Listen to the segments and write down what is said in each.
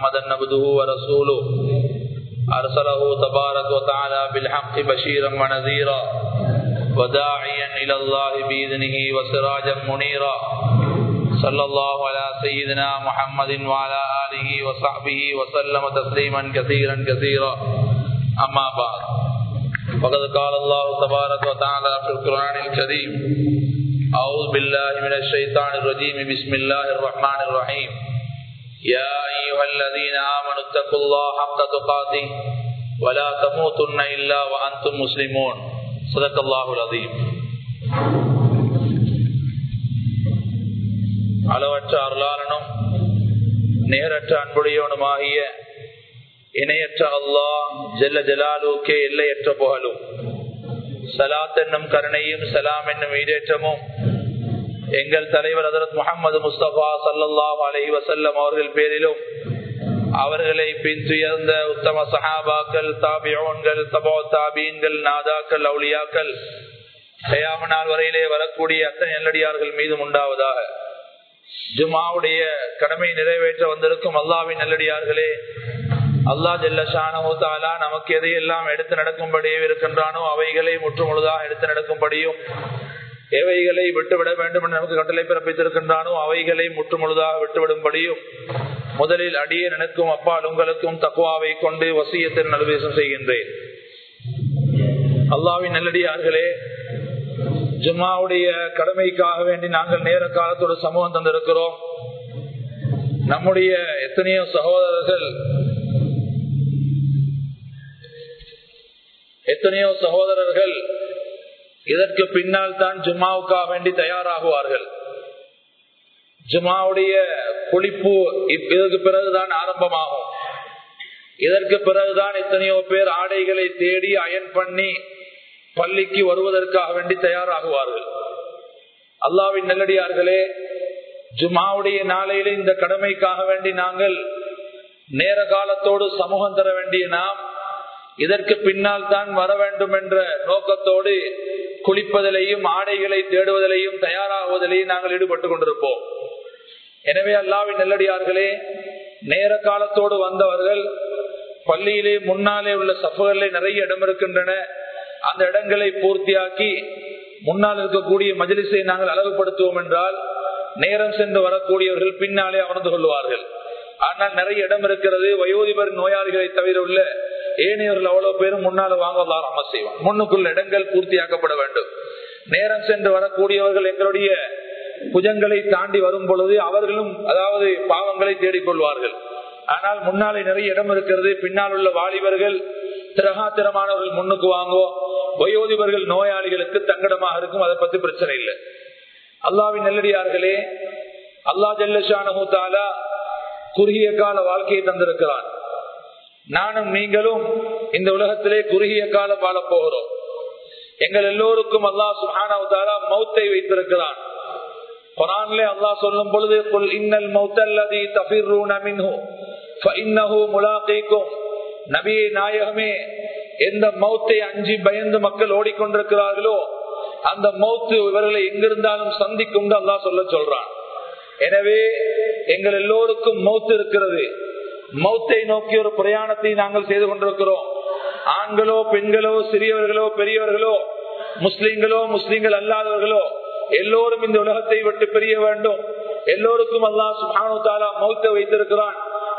محمدا عبده ورسوله. أرسله تبارك وتعالى بالحق بشيرا ونذيرا وداعيا إلى الله بإذنه وسراجا منيرا. صلى الله على سيدنا محمد وعلى آله وصحبه وسلم تسليما كثيرا كثيرا. أما بعد فقد قال الله تبارك وتعالى في القرآن الكريم أعوذ بالله من الشيطان الرجيم. بسم الله الرحمن الرحيم. يا أيها الذين آمنوا اتقوا الله حق تقاته ولا تموتن إلا وأنتم مسلمون صدق الله العظيم அளவற்ற அருளாளனும் நேரற்ற அன்புடையவனுமாகிய இணையற்ற அல்லாஹ் ஜெல்ல ஜலாலுக்கே எல்லையற்ற புகழும் சலாத் என்னும் கருணையும் சலாம் என்னும் ஈடேற்றமும் எங்கள் தலைவர் அதரத் முகமது முஸ்தபா சல்லா அலி வசல்லம் அவர்கள் பேரிலும் அவர்களை பின்துயர்ந்த உத்தம சஹாபாக்கள் தாபியோன்கள் தபோ தாபீன்கள் நாதாக்கள் அவுளியாக்கள் கயாமனால் வரையிலே வரக்கூடிய அத்தனை நல்லடியார்கள் மீதும் உண்டாவதாக. ஜுமாவுடைய கடமை நிறைவேற்ற வந்திருக்கும் அல்லாவின் நல்லடியார்களே அல்லா ஜல்லஷானா நமக்கு எதையெல்லாம் எடுத்து நடக்கும்படியும் இருக்கின்றானோ அவைகளை முற்று முழுதாக எடுத்து நடக்கும்படியும் எவைகளை விட்டுவிட வேண்டும் என்று நமக்கு கட்டளை பிறப்பித்திருக்கின்றானோ அவைகளை முற்று முழுதாக விட்டுவிடும்படியும் முதலில் அடியே நினைக்கும் அப்பால் உங்களுக்கும் தக்குவாவை கொண்டு வசியத்தில் நல்வேசம் செய்கின்றேன். அல்லாவின் நல்லடியார்களே ஜும்மாவுடைய கடமைக்காக வேண்டி நாங்கள் நேர காலத்தோடு சமூகம் தந்திருக்கிறோம். நம்முடைய எத்தனையோ சகோதரர்கள் எத்தனையோ சகோதரர்கள் இதற்கு பின்னால் தான் ஜும்மாவுக்காக வேண்டி தயாராகுவார்கள். ஜுமாவுடைய குளிப்பு இதற்கு பிறகுதான் ஆரம்பமாகும். இதற்கு பிறகுதான் எத்தனையோ பேர் ஆடைகளை தேடி அயன் பண்ணி பள்ளிக்கு வருவதற்காக வேண்டி தயாராகுவார்கள். அல்லாவின் நல்லடியார்களே ஜுமாவுடைய நாளையில இந்த கடமைக்காக வேண்டி நாங்கள் நேர காலத்தோடு சமூகம் தர வேண்டிய நாம் இதற்கு பின்னால் தான் வர வேண்டும் என்ற நோக்கத்தோடு குளிப்பதிலையும் ஆடைகளை தேடுவதிலையும் தயாராகுவதிலையும் நாங்கள் ஈடுபட்டு கொண்டிருப்போம். எனவே அல்லாவின் நெல்லடியார்களே நேர காலத்தோடு வந்தவர்கள் பள்ளியிலே முன்னாலே உள்ள சஃபுகளிலே நிறைய இடம் இருக்கின்றன. அந்த இடங்களை பூர்த்தியாக்கி முன்னால் இருக்கக்கூடிய மஜிலிசை நாங்கள் அழகுபடுத்துவோம் என்றால் நேரம் சென்று வரக்கூடியவர்கள் பின்னாலே அமர்ந்து கொள்வார்கள். ஆனால் நிறைய இடம் இருக்கிறது. வயோதிபர் நோயாளிகளை தவிர உள்ள ஏனையவர்கள் அவ்வளவு பேரும் முன்னால வாங்கலாம் அமர் செய்வோம் முன்னுக்குள்ள இடங்கள் பூர்த்தியாக்கப்பட வேண்டும். நேரம் சென்று வரக்கூடியவர்கள் எங்களுடைய புஜங்களை தாண்டி வரும் பொழுது அவர்களும் அதாவது பாவங்களை தேடிக்கொள்வார்கள். ஆனால் முன்னாலே நிறைய இடம் இருக்கிறது. பின்னால் உள்ள வாலிபர்கள் திரகாத்திரமானவர்கள் முன்னுக்கு வாங்கோ. வயோதிபர்கள் நோயாளிகளுக்கு தங்கடமாக இருக்கும். அதை பத்தி பிரச்சனை இல்லை. அல்லாவின் நெல்லடியார்களே அல்லா ஜல்லஷானூத்தாலா குறுகிய கால வாழ்க்கையை தந்திருக்கிறான். நானும் நீங்களும் இந்த உலகத்திலே குறுகிய காலம் வாழ போகிறோம். எங்கள் எல்லோருக்கும் அல்லாஹ் சுஹானா மௌத்தை வைத்திருக்கிறான். குரான்லே அல்லாஹ் சொல்லும் பொழுது இன்னல் மௌத்தல்லதி தபிர்ரூன மின்ஹு ஃபஇன்னஹு முலாகீக்கும். நபியே நாயகமே எந்த மௌத்தை அஞ்சி பயந்து மக்கள் ஓடிக்கொண்டிருக்கிறார்களோ அந்த மௌத்து இவர்களை எங்கிருந்தாலும் சந்திக்கும் அல்லாஹ் சொல்ல சொல்றான். எனவே எங்கள் எல்லோருக்கும் மௌத்து இருக்கிறது. மௌத்தை நோக்கி ஒரு பிரயாணத்தை நாங்கள் செய்து கொண்டிருக்கிறோம். ஆண்களோ பெண்களோ சிறியவர்களோ பெரியவர்களோ முஸ்லிம்களோ முஸ்லிம்கள் அல்லாதவர்களோ எல்லோரும் இந்த உலகத்தை விட்டு பிரிய வேண்டும். எல்லோருக்கும் அல்லா சுஹானு தாலா மௌத்தை வைத்திருக்கிறான்.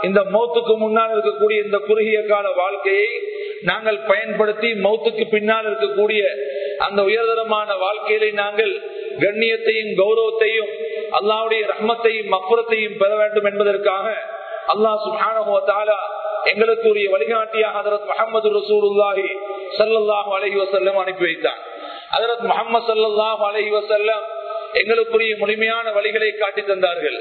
இந்த மௌத்துக்கு முன்னால் இருக்கக்கூடிய இந்த குறுகிய கால வாழ்க்கையை நாங்கள் பயன்படுத்தி மௌத்துக்கு பின்னால் இருக்கக்கூடிய அந்த உயர்தரமான வாழ்க்கையில நாங்கள் கண்ணியத்தையும் கௌரவத்தையும் அல்லாவுடைய ரஹ்மத்தையும் மப்புறத்தையும் பெற வேண்டும் என்பதற்காக அல்லாஹ் சுஹானா எங்களுக்குரிய வழிகாட்டியாக ஹதரத் முகமது ரசூலுல்லாஹி சல்லாஹூ அலஹி வசல்லம் அனுப்பி வைத்தார். ஹதரத் முகமது சல்லாஹூ அலஹி வசல்லம் எங்களுக்குரிய முழுமையான வழிகளை காட்டி தந்தார்கள்.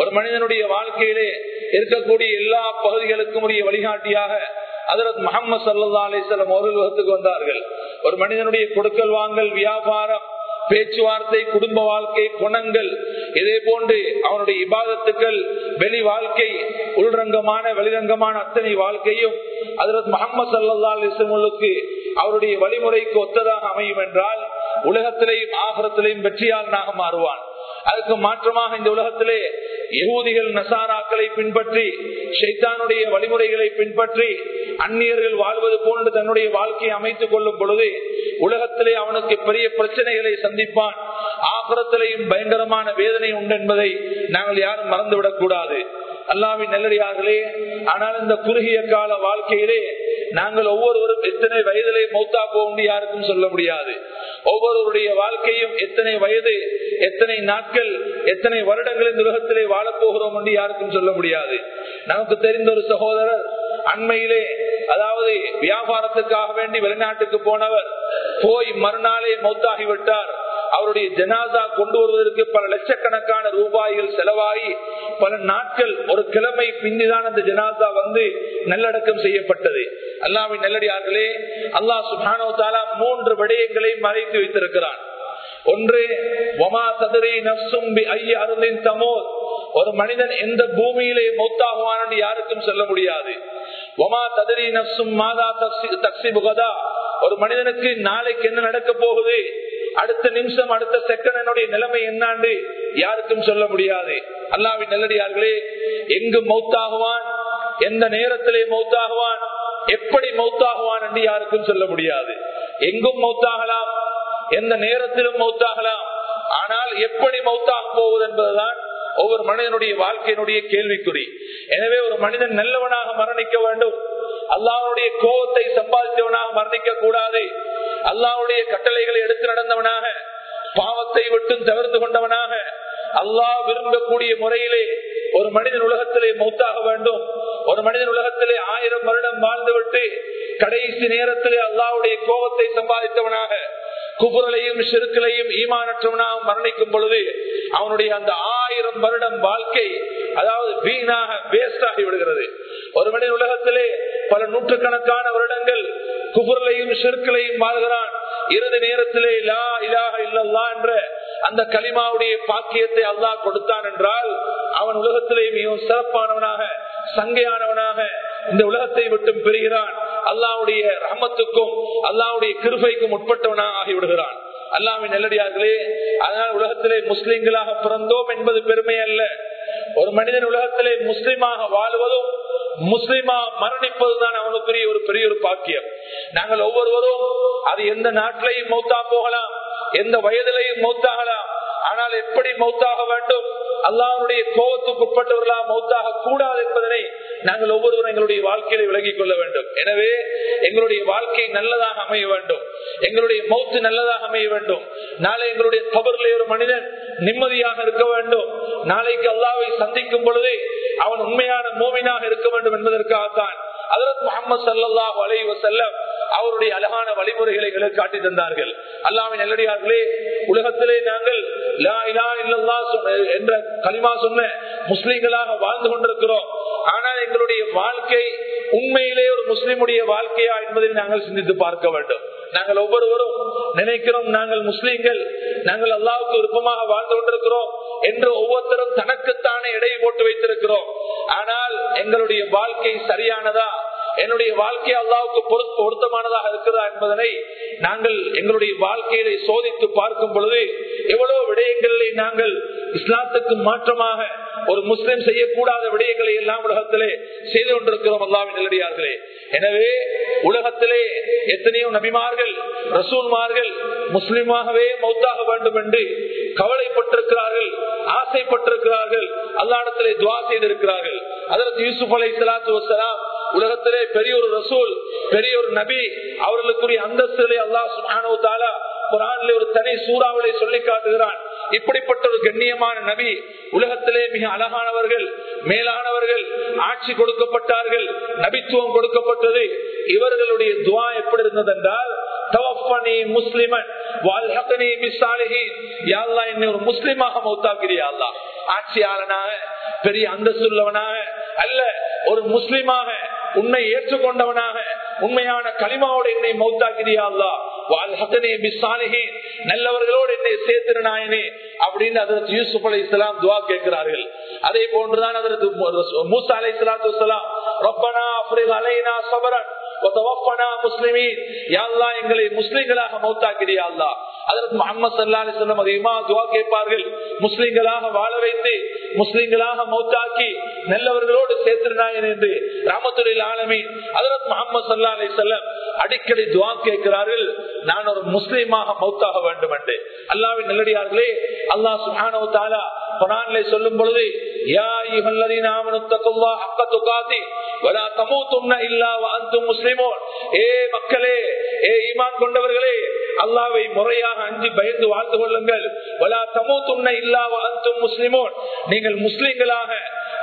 ஒரு மனிதனுடைய வாழ்க்கையிலே இருக்கக்கூடிய எல்லா பகுதிகளுக்கும் உரிய வழிகாட்டியாக அதரத் முகமது சல்லா அலிஸ்லாம் அவர்கள் வகுத்துக்கு வந்தார்கள் ஒரு மனிதனுடைய கொடுக்கல் வாங்கல் வியாபாரம் பேச்சுவார்த்தை குடும்ப வாழ்க்கை குணங்கள் இதே போன்று அவனுடைய இபாதத்துக்கள் வெளி வாழ்க்கை உள்ரங்கமான வெளிரங்கமான அத்தனை வாழ்க்கையும் அதற்கு முகமது சல்லா அலிஸ்லமுக்கு அவருடைய வழிமுறைக்கு ஒத்ததாக அமையும் என்றால் உலகத்திலேயும் ஆகரத்திலேயும் வெற்றியாளனாக மாறுவான். அதுக்கு மாற்றமாக இந்த உலகத்திலே யகூதிகள் நசாராக்களை பின்பற்றி ஷைத்தானுடைய வழிமுறைகளை பின்பற்றி அந்நியர்கள் வாழ்வது போன்று தன்னுடைய வாழ்க்கையை அமைத்துக் கொள்ளும் பொழுது உலகத்திலே அவனுக்கு பெரிய பிரச்சனைகளை சந்திப்பான். ஆபரத்திலேயும் பயங்கரமான வேதனை உண்டு என்பதை நாங்கள் யாரும் மறந்துவிடக் கூடாது. அல்லாவின் நெல்லடியார்களே ஆனால் இந்த குறுகிய கால வாழ்க்கையிலே நாங்கள் ஒவ்வொருவரும் எத்தனை வயதிலே மௌத்தா போகும் யாருக்கும் சொல்ல முடியாது. ஒவ்வொருவருடைய வாழ்க்கையும் எத்தனை வயது எத்தனை நாட்கள் எத்தனை வருடங்கள் இந்த உலகத்திலே வாழப்போகிறோம் என்று யாருக்கும் சொல்ல முடியாது. நமக்கு தெரிந்த ஒரு சகோதரர் அண்மையிலே அதாவது வியாபாரத்துக்காக வேண்டி வெளிநாட்டுக்கு போனவர் போய் மறுநாளே மௌத்தாகிவிட்டார். அவருடைய ஜனாதா கொண்டு வருவதற்கு பல லட்சக்கணக்கான ரூபாய்கள் செலவாகி பல நாட்கள் ஒரு கிழமை பின்னிதான் அந்த ஜனாதா வந்து நல்லடக்கம் செய்யப்பட்டது. அல்லாவின் நல்லடியார்களே அல்லாஹ் சுபானோ தாலா மூன்று விடயங்களை மறைத்து வைத்திருக்கிறான். ஒன்று ஒமா சதுரை நப்சும் அருந்தின் தமோர் ஒரு மனிதன் எந்த பூமியிலே மௌத்தாகுவான் என்று யாருக்கும் சொல்ல முடியாது. ஒமா ததிரி நப்சும் மாதா தக்சி புகதா ஒரு மனிதனுக்கு நாளைக்கு என்ன நடக்க போகுது? அடுத்த நிமிஷம் அடுத்த செகண்ட் என்னுடைய நிலைமை என்னாண்டு? யாருக்கும் சொல்ல முடியாது. அல்லாவின் நல்லடியார்களே எங்கு மௌத்தாகுவான்? எந்த நேரத்திலே மௌத்தாகுவான்? எப்படி மௌத்தாகுவான் என்று யாருக்கும் சொல்ல முடியாது. எங்கும் மௌத்தாகலாம்? எந்த நேரத்திலும் மௌத்தாகலாம்? ஆனால் எப்படி மௌத்தாக போவது என்பதுதான் ஒவ்வொரு மனிதனுடைய வாழ்க்கையினுடைய கேள்விக்குறி. எனவே ஒரு மனிதன் நல்லவனாக மரணிக்க வேண்டும். அல்லாவுடைய கோபத்தை சம்பாதித்தவனாக மரணிக்க கூடாது. அல்லாவுடைய கட்டளைகளை எடுத்து நடந்தவனாக பாவத்தை விட்டும் தவிர்த்து கொண்டவனாக அல்லாஹ் விரும்பக்கூடிய முறையிலே ஒரு மனிதன் உலகத்திலே மௌத்தாக வேண்டும். ஒரு மனிதன் உலகத்திலே ஆயிரம் வருடம் வாழ்ந்துவிட்டு கடைசி நேரத்திலே அல்லாவுடைய கோபத்தை சம்பாதித்தவனாக குபுரலையும் செருக்களையும் ஈமானற்றவனாக மரணிக்கும் பொழுது அவனுடைய அந்த ஆயிரம் வருடம் வாழ்க்கை அதாவது வீணாக வேஸ்ட் ஆகி விடுகிறது. ஒரு மணி உலகத்திலே பல நூற்றுக்கணக்கான வருடங்கள் குபுரலையும் செருக்களையும் வாழ்கிறான். இறுதி நேரத்திலே லா இலாக இல்லல்லா என்ற அந்த களிமாவுடைய பாக்கியத்தை அல்லாஹ் கொடுத்தான் என்றால் அவன் உலகத்திலே மிகவும் சிறப்பானவனாக சங்கையானவனாக இந்த உலகத்தை விட்டும் பெறுகிறான் அல்லாவுடைய ரஹமத்துக்கும் அல்லாவுடைய கிருபைக்கும் உட்பட்டவனா ஆகிவிடுகிறான். அல்லாவின் நெல்லடியார்களே அதனால் உலகத்திலே முஸ்லிம்களாக பிறந்தோம் என்பது பெருமை அல்ல. ஒரு மனிதன் உலகத்திலே முஸ்லிமாக வாழ்வதும் முஸ்லிமா மரணிப்பதுதான் அவனுக்குரிய ஒரு பெரிய ஒரு பாக்கியம். நாங்கள் ஒவ்வொருவரும் அது எந்த நாட்டிலையும் மௌத்தா போகலாம் எந்த வயதிலையும் மௌத்தாகலாம். ஆனால் எப்படி மௌத்தாக வேண்டும்? அல்லாவுடைய கோபத்துக்கு உட்பட்டவர்களா மௌத்தாக கூடாது என்பதனை நாங்கள் ஒவ்வொருவரும் எங்களுடைய வாழ்க்கையை விலகிக் கொள்ள வேண்டும். எனவே எங்களுடைய வாழ்க்கை நல்லதாக அமைய வேண்டும். எங்களுடைய மௌத்து நல்லதாக அமைய வேண்டும். நாளை எங்களுடைய கபரில் ஒரு மனிதன் நிம்மதியாக இருக்க வேண்டும். நாளைக்கு அல்லாவை சந்திக்கும் பொழுதே அவன் உண்மையான மோவினாக இருக்க வேண்டும் என்பதற்காகத்தான் அதற்கு முகமது சல்லாஹ் அலை வசல்லம் அவருடைய அழகான வழிமுறைகளை எங்களுக்கு காட்டி தந்தார்கள். அல்லாவின் நல்லடியார்களே உலகத்திலே நாங்கள் என்ற களிமா சொன்ன முஸ்லீம்களாக வாழ்ந்து கொண்டிருக்கிறோம். ஆனால் எங்களுடைய வாழ்க்கை உண்மையிலே ஒரு முஸ்லிமுடைய வாழ்க்கையா என்பதை நாங்கள் சிந்தித்து பார்க்க வேண்டும். நாங்கள் ஒவ்வொருவரும் நினைக்கிறோம் நாங்கள் முஸ்லீம்கள் நாங்கள் அல்லாவுக்கு விருப்பமாக வாழ்ந்து கொண்டிருக்கிறோம் என்று ஒவ்வொருத்தரும் தனக்குத்தானே எடை போட்டு வைத்திருக்கிறோம். ஆனால் எங்களுடைய வாழ்க்கை சரியானதா? என்னுடைய வாழ்க்கை அல்லாவுக்கு பொருத்தமானதாக இருக்கிறதா என்பதனை நாங்கள் எங்களுடைய வாழ்க்கையை சோதித்து பார்க்கும் பொழுது எவ்வளவு விடயங்களிலே நாங்கள் இஸ்லாத்துக்கு மாற்றமாக ஒரு முஸ்லிம் செய்யக்கூடாத விடயங்களை எல்லாம் உலகத்திலே செய்து கொண்டிருக்கிறோம் அல்லாவின் நிலடியார்களே எனவே உலகத்திலே எத்தனையோ நபிமார்கள் ரசூல்மார்கள் முஸ்லிமாகவே மௌத்தாக வேண்டும் என்று கவலைப்பட்டிருக்கிறார்கள் ஆசைப்பட்டிருக்கிறார்கள் அல்லாடத்திலே துவா செய்திருக்கிறார்கள். அதற்கு யூசுப் அலை சலாத்து வசலாம் உலகத்திலே பெரிய ஒரு ரசூல் பெரிய ஒரு நபி அவர்களுக்குரிய அந்தஸ்திலே அல்லாஹ் சுஹானோ தாலா குரானிலே ஒரு தனி சூறாவளை சொல்லி காட்டுகிறான். இப்படிப்பட்ட ஒரு கண்ணியமான நபி உலகத்திலே மிக அழகானவர்கள் மேலானவர்கள் ஆட்சி கொடுக்கப்பட்டார்கள் நபித்துவம் கொடுக்கப்பட்டது. இவர்களுடைய துவா எப்படி இருந்தது என்றால் முஸ்லிமன் ஒரு முஸ்லிமாக மௌத்தாக்கிறியா ஆட்சியாளனாக பெரிய அந்தஸ்துள்ளவனாக அல்ல ஒரு முஸ்லிமாக உன்னை ஏற்றுக்கொண்டவனாக உண்மையான களிமாவோடு என்னை மௌத்தாக்கிறியா அல்லா நல்லவர்களோடு என்னை சேர்த்திரு நாயனே அப்படின்னு அதற்கு யூசுப் அலை இஸ்லாம் துவா கேட்கிறார்கள். அதே போன்றுதான் அதற்கு மூசா அலை இஸ்லாத்து ரப்பனா அப்ரில் அலைனா சபரன் எங்களை முஸ்லிம்களாக மௌத்தாக்கிறியா அல்லா அதற்கு முகமது சல்லா அலிஸ்லாம் அதிகமா துவா கேட்பார்கள். முஸ்லிம்களாக வாழ வைத்து முஸ்லிம்களாக மௌத்தாக்கி நல்லவர்களோடு சேர்த்திருந்தாயன் என்று ராமத்துறையில் ஆலமி அதற்கு முகமது சல்லா அலி செல்லம் அடிக்கடி துவா கேட்கிறார்கள். நான் ஒரு முஸ்லீமாக மௌத்தாக வேண்டும் என்று. அல்லாவின் நல்லடியார்களே அல்லாஹ் சுஹானோ தாலா குரான்ல சொல்லும் பொழுது யா யுஹல்லதீன ஆமனு தக்குல்லாஹ் ஹக்க துகாதி வலா தமூதுன்ன இல்லா வஅன்தும் முஸ்லிமூன். ஏ மக்களே ஏ ஈமான் கொண்டவர்களே அல்லாவை முறையாக அஞ்சு பயந்து வாழ்ந்து கொள்ளுங்கள். வலா தமூதுன்ன இல்லா வஅன்தும் முஸ்லிமோன். நீங்கள் முஸ்லிம்களாக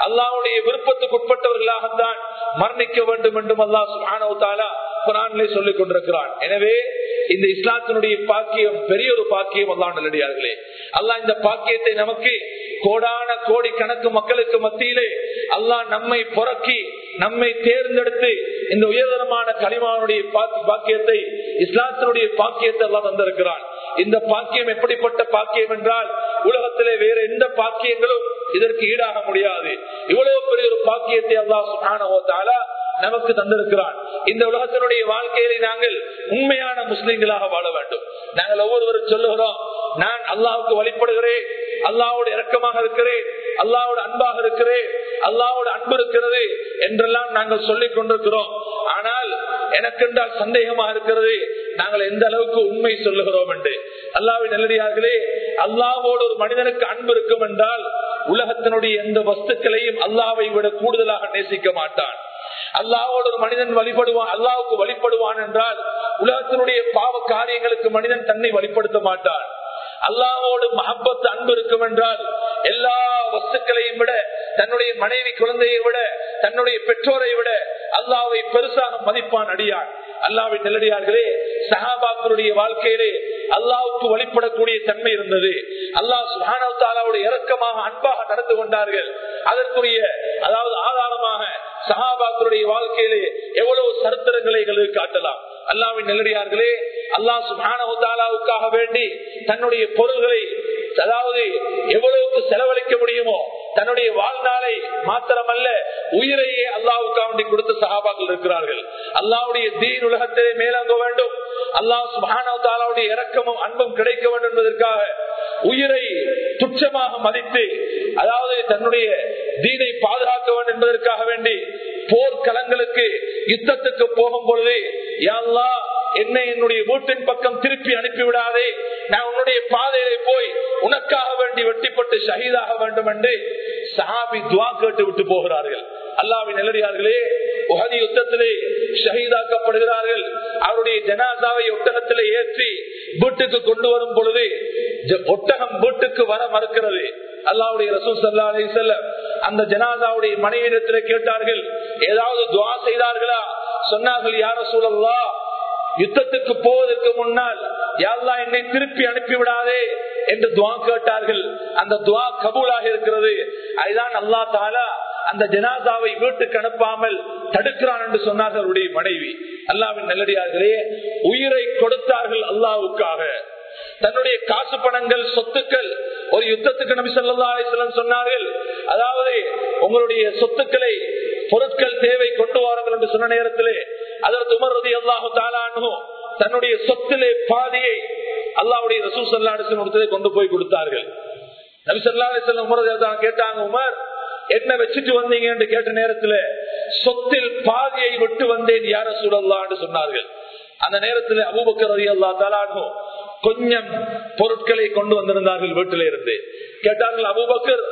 அல்லாவுடைய விருப்பத்துக்கு உட்பட்டவர்களாகத்தான் மரணிக்க வேண்டும் என்றும் அல்லாஹ் சுப்ஹானஹு தஆலா குரானிலே சொல்லிக் கொண்டிருக்கிறான். எனவே இந்த இஸ்லாத்தினுடைய பாக்கியம் பெரிய ஒரு பாக்கியம் அல்லாஹ் நல்லடியார்களே. அல்லாஹ் இந்த பாக்கியத்தை நமக்கு கோடான கோடி கணக்கு மக்களுக்கு மத்தியிலே அல்லாஹ் நம்மை புறக்கி நம்மை தேர்ந்தெடுத்து இந்த உயர்தரமான களிமானுடைய பாக்கியத்தை இஸ்லாத்தினுடைய பாக்கியத்தை எல்லாம் வந்திருக்கிறான் இந்த பாக்கியம் எப்படிப்பட்ட பாக்கியம் என்றால் உலகத்திலே வேற எந்த பாக்கியங்களும் இதற்கு ஈடாக முடியாது. இவ்வளவு பெரிய ஒரு பாக்கியத்தை அல்லாஹ் சுகான நமக்கு தந்திருக்கிறான். இந்த உலகத்தினுடைய வாழ்க்கையில நாங்கள் உண்மையான முஸ்லிம்களாக வாழ வேண்டும். நாங்கள் ஒவ்வொருவரும் சொல்லுகிறோம் நான் அல்லாவுக்கு வழிபடுகிறேன் அல்லாவோடு இறக்கமாக இருக்கிறேன் அல்லாவோட அன்பாக இருக்கிறேன் அல்லாவோட அன்பு இருக்கிறது என்றெல்லாம் நாங்கள் சொல்லிக் கொண்டிருக்கிறோம். ஆனால் எனக்கென்றால் சந்தேகமா சந்தேகமாக இருக்கிறது நாங்கள் எந்த அளவுக்கு உண்மை சொல்லுகிறோம் என்று. அல்லாவின் நல்லடியார்களே அல்லாவோடு ஒரு மனிதனுக்கு அன்பு இருக்கும் என்றால் உலகத்தினுடைய எந்த வஸ்துக்களையும் அல்லாவை விட கூடுதலாக நேசிக்க மாட்டான். அல்லாவோடு ஒரு மனிதன் வழிபடுவான் அல்லாவுக்கு வழிபடுவான் என்றால் உலகத்தினுடைய பாவ காரியங்களுக்கு மனிதன் தன்னை வழிபடுத்த மாட்டான். அல்லாவோடு மகப்பத்து அன்பு இருக்கும் என்றால் எல்லா வஸ்துக்களையும் விட தன்னுடைய மனைவி குழந்தையை விட தன்னுடைய பெற்றோரை விட அல்லாவை பெருசாக மதிப்பான் அடியான். அல்லாவை நெல்லடியார்களே சஹாபாக்களுடைய வாழ்க்கையிலே அல்லாவுக்கு வழிபடக்கூடிய தன்மை இருந்தது. அல்லாஹ் சுஹானாவுடைய இறக்கமாக அன்பாக நடந்து கொண்டார்கள். அதற்குரிய அதாவது ஆதாரமாக சஹாபாக்களுடைய வாழ்க்கையிலே எவ்வளவு சரித்திரங்களை காட்டலாம். அல்லாவின் நெல்லடியார்களே அல்லாஹ் சுஹானாவுக்காக வேண்டி தன்னுடைய பொருள்களை அதாவது எவ்வளவுக்கு செலவழிக்க முடியுமோ தன்னுடைய வாழ்நாளை மாத்திரமல்ல உயிரையே அல்லாவுக்காக வேண்டி கொடுத்த சகாபாக்கள் இருக்கிறார்கள். அல்லாவுடைய தீன் உலகத்திலே மேலங்க வேண்டும். அல்லாஹ் சுபானாவுடைய இறக்கமும் அன்பும் கிடைக்க வேண்டும் என்பதற்காக உயிரை துச்சமாக மதித்து அதாவது தன்னுடைய தீனை பாதுகாக்க வேண்டும் என்பதற்காக வேண்டி போர்க்களங்களுக்கு யுத்தத்துக்கு போகும் பொழுது யாழ்லா என்னை என்னுடைய வீட்டின் பக்கம் திருப்பி அனுப்பிவிடாதே. நான் உன்னுடைய பாதையிலே போய் உனக்காக வேண்டி வெட்டிப்பட்டு ஷஹீதாக வேண்டும் என்று சஹாபி துவா கேட்டு விட்டு போகிறார்கள். அல்லாவின் நிலடியார்களே உகதி யுத்தத்திலே ஷஹீதாக்கப்படுகிறார்கள். அவருடைய ஜனாதாவை ஒட்டகத்திலே ஏற்றி வீட்டுக்கு கொண்டு வரும் பொழுது ஒட்டகம் வீட்டுக்கு வர மறுக்கிறது. அல்லாவுடைய ரசூல் சல்லா அலி செல்லம் அந்த ஜனாதாவுடைய மனைவிடத்தில் கேட்டார்கள் ஏதாவது துவா செய்தார்களா? சொன்னார்கள் யார சூழல்லா யுத்தத்துக்கு போவதற்கு முன்னால் யாழ்லா என்னை திருப்பி அனுப்பிவிடாதே என்று துவா கேட்டார்கள். அந்த துவா கபூலாக இருக்கிறது. அதுதான் அல்லா தாலா அந்த ஜனாதாவை வீட்டுக்கு அனுப்பாமல் தடுக்கிறான் என்று சொன்னார் அவருடைய மனைவி. அல்லாவின் நல்லடியார்களே உயிரை கொடுத்தார்கள் அல்லாவுக்காக தன்னுடைய காசு பணங்கள் சொத்துக்கள் ஒரு யுத்தத்துக்கு நபி சொல்லா அலிஸ்லம் சொன்னார்கள். அதாவது உங்களுடைய சொத்துக்களை பொருட்கள் தேவை கொண்டு வாருங்கள் என்று சொன்ன நேரத்திலே அதற்கு உமர்றது அல்லாஹு தாலானோ தன்னுடைய சொத்திலே பாதியை அல்லாவுடைய ரசூ சல்லா ஒருத்தரை கொண்டு போய் கொடுத்தார்கள். நபி சொல்லா கேட்டாங்க உமர் என்ன வச்சுட்டு வந்தீங்க? என்று கேட்ட நேரத்தில் சொத்தில் பாதியை விட்டு வந்தேன் யார சூழல்லான்னு சொன்னார்கள். அந்த நேரத்தில் அபுபக்கர் அலி அல்லா தாலாகும் கொஞ்சம் பொருட்களை கொண்டு வந்திருந்தார்கள் வீட்டில இருந்து. கேட்டார்கள் அபுபக்கர்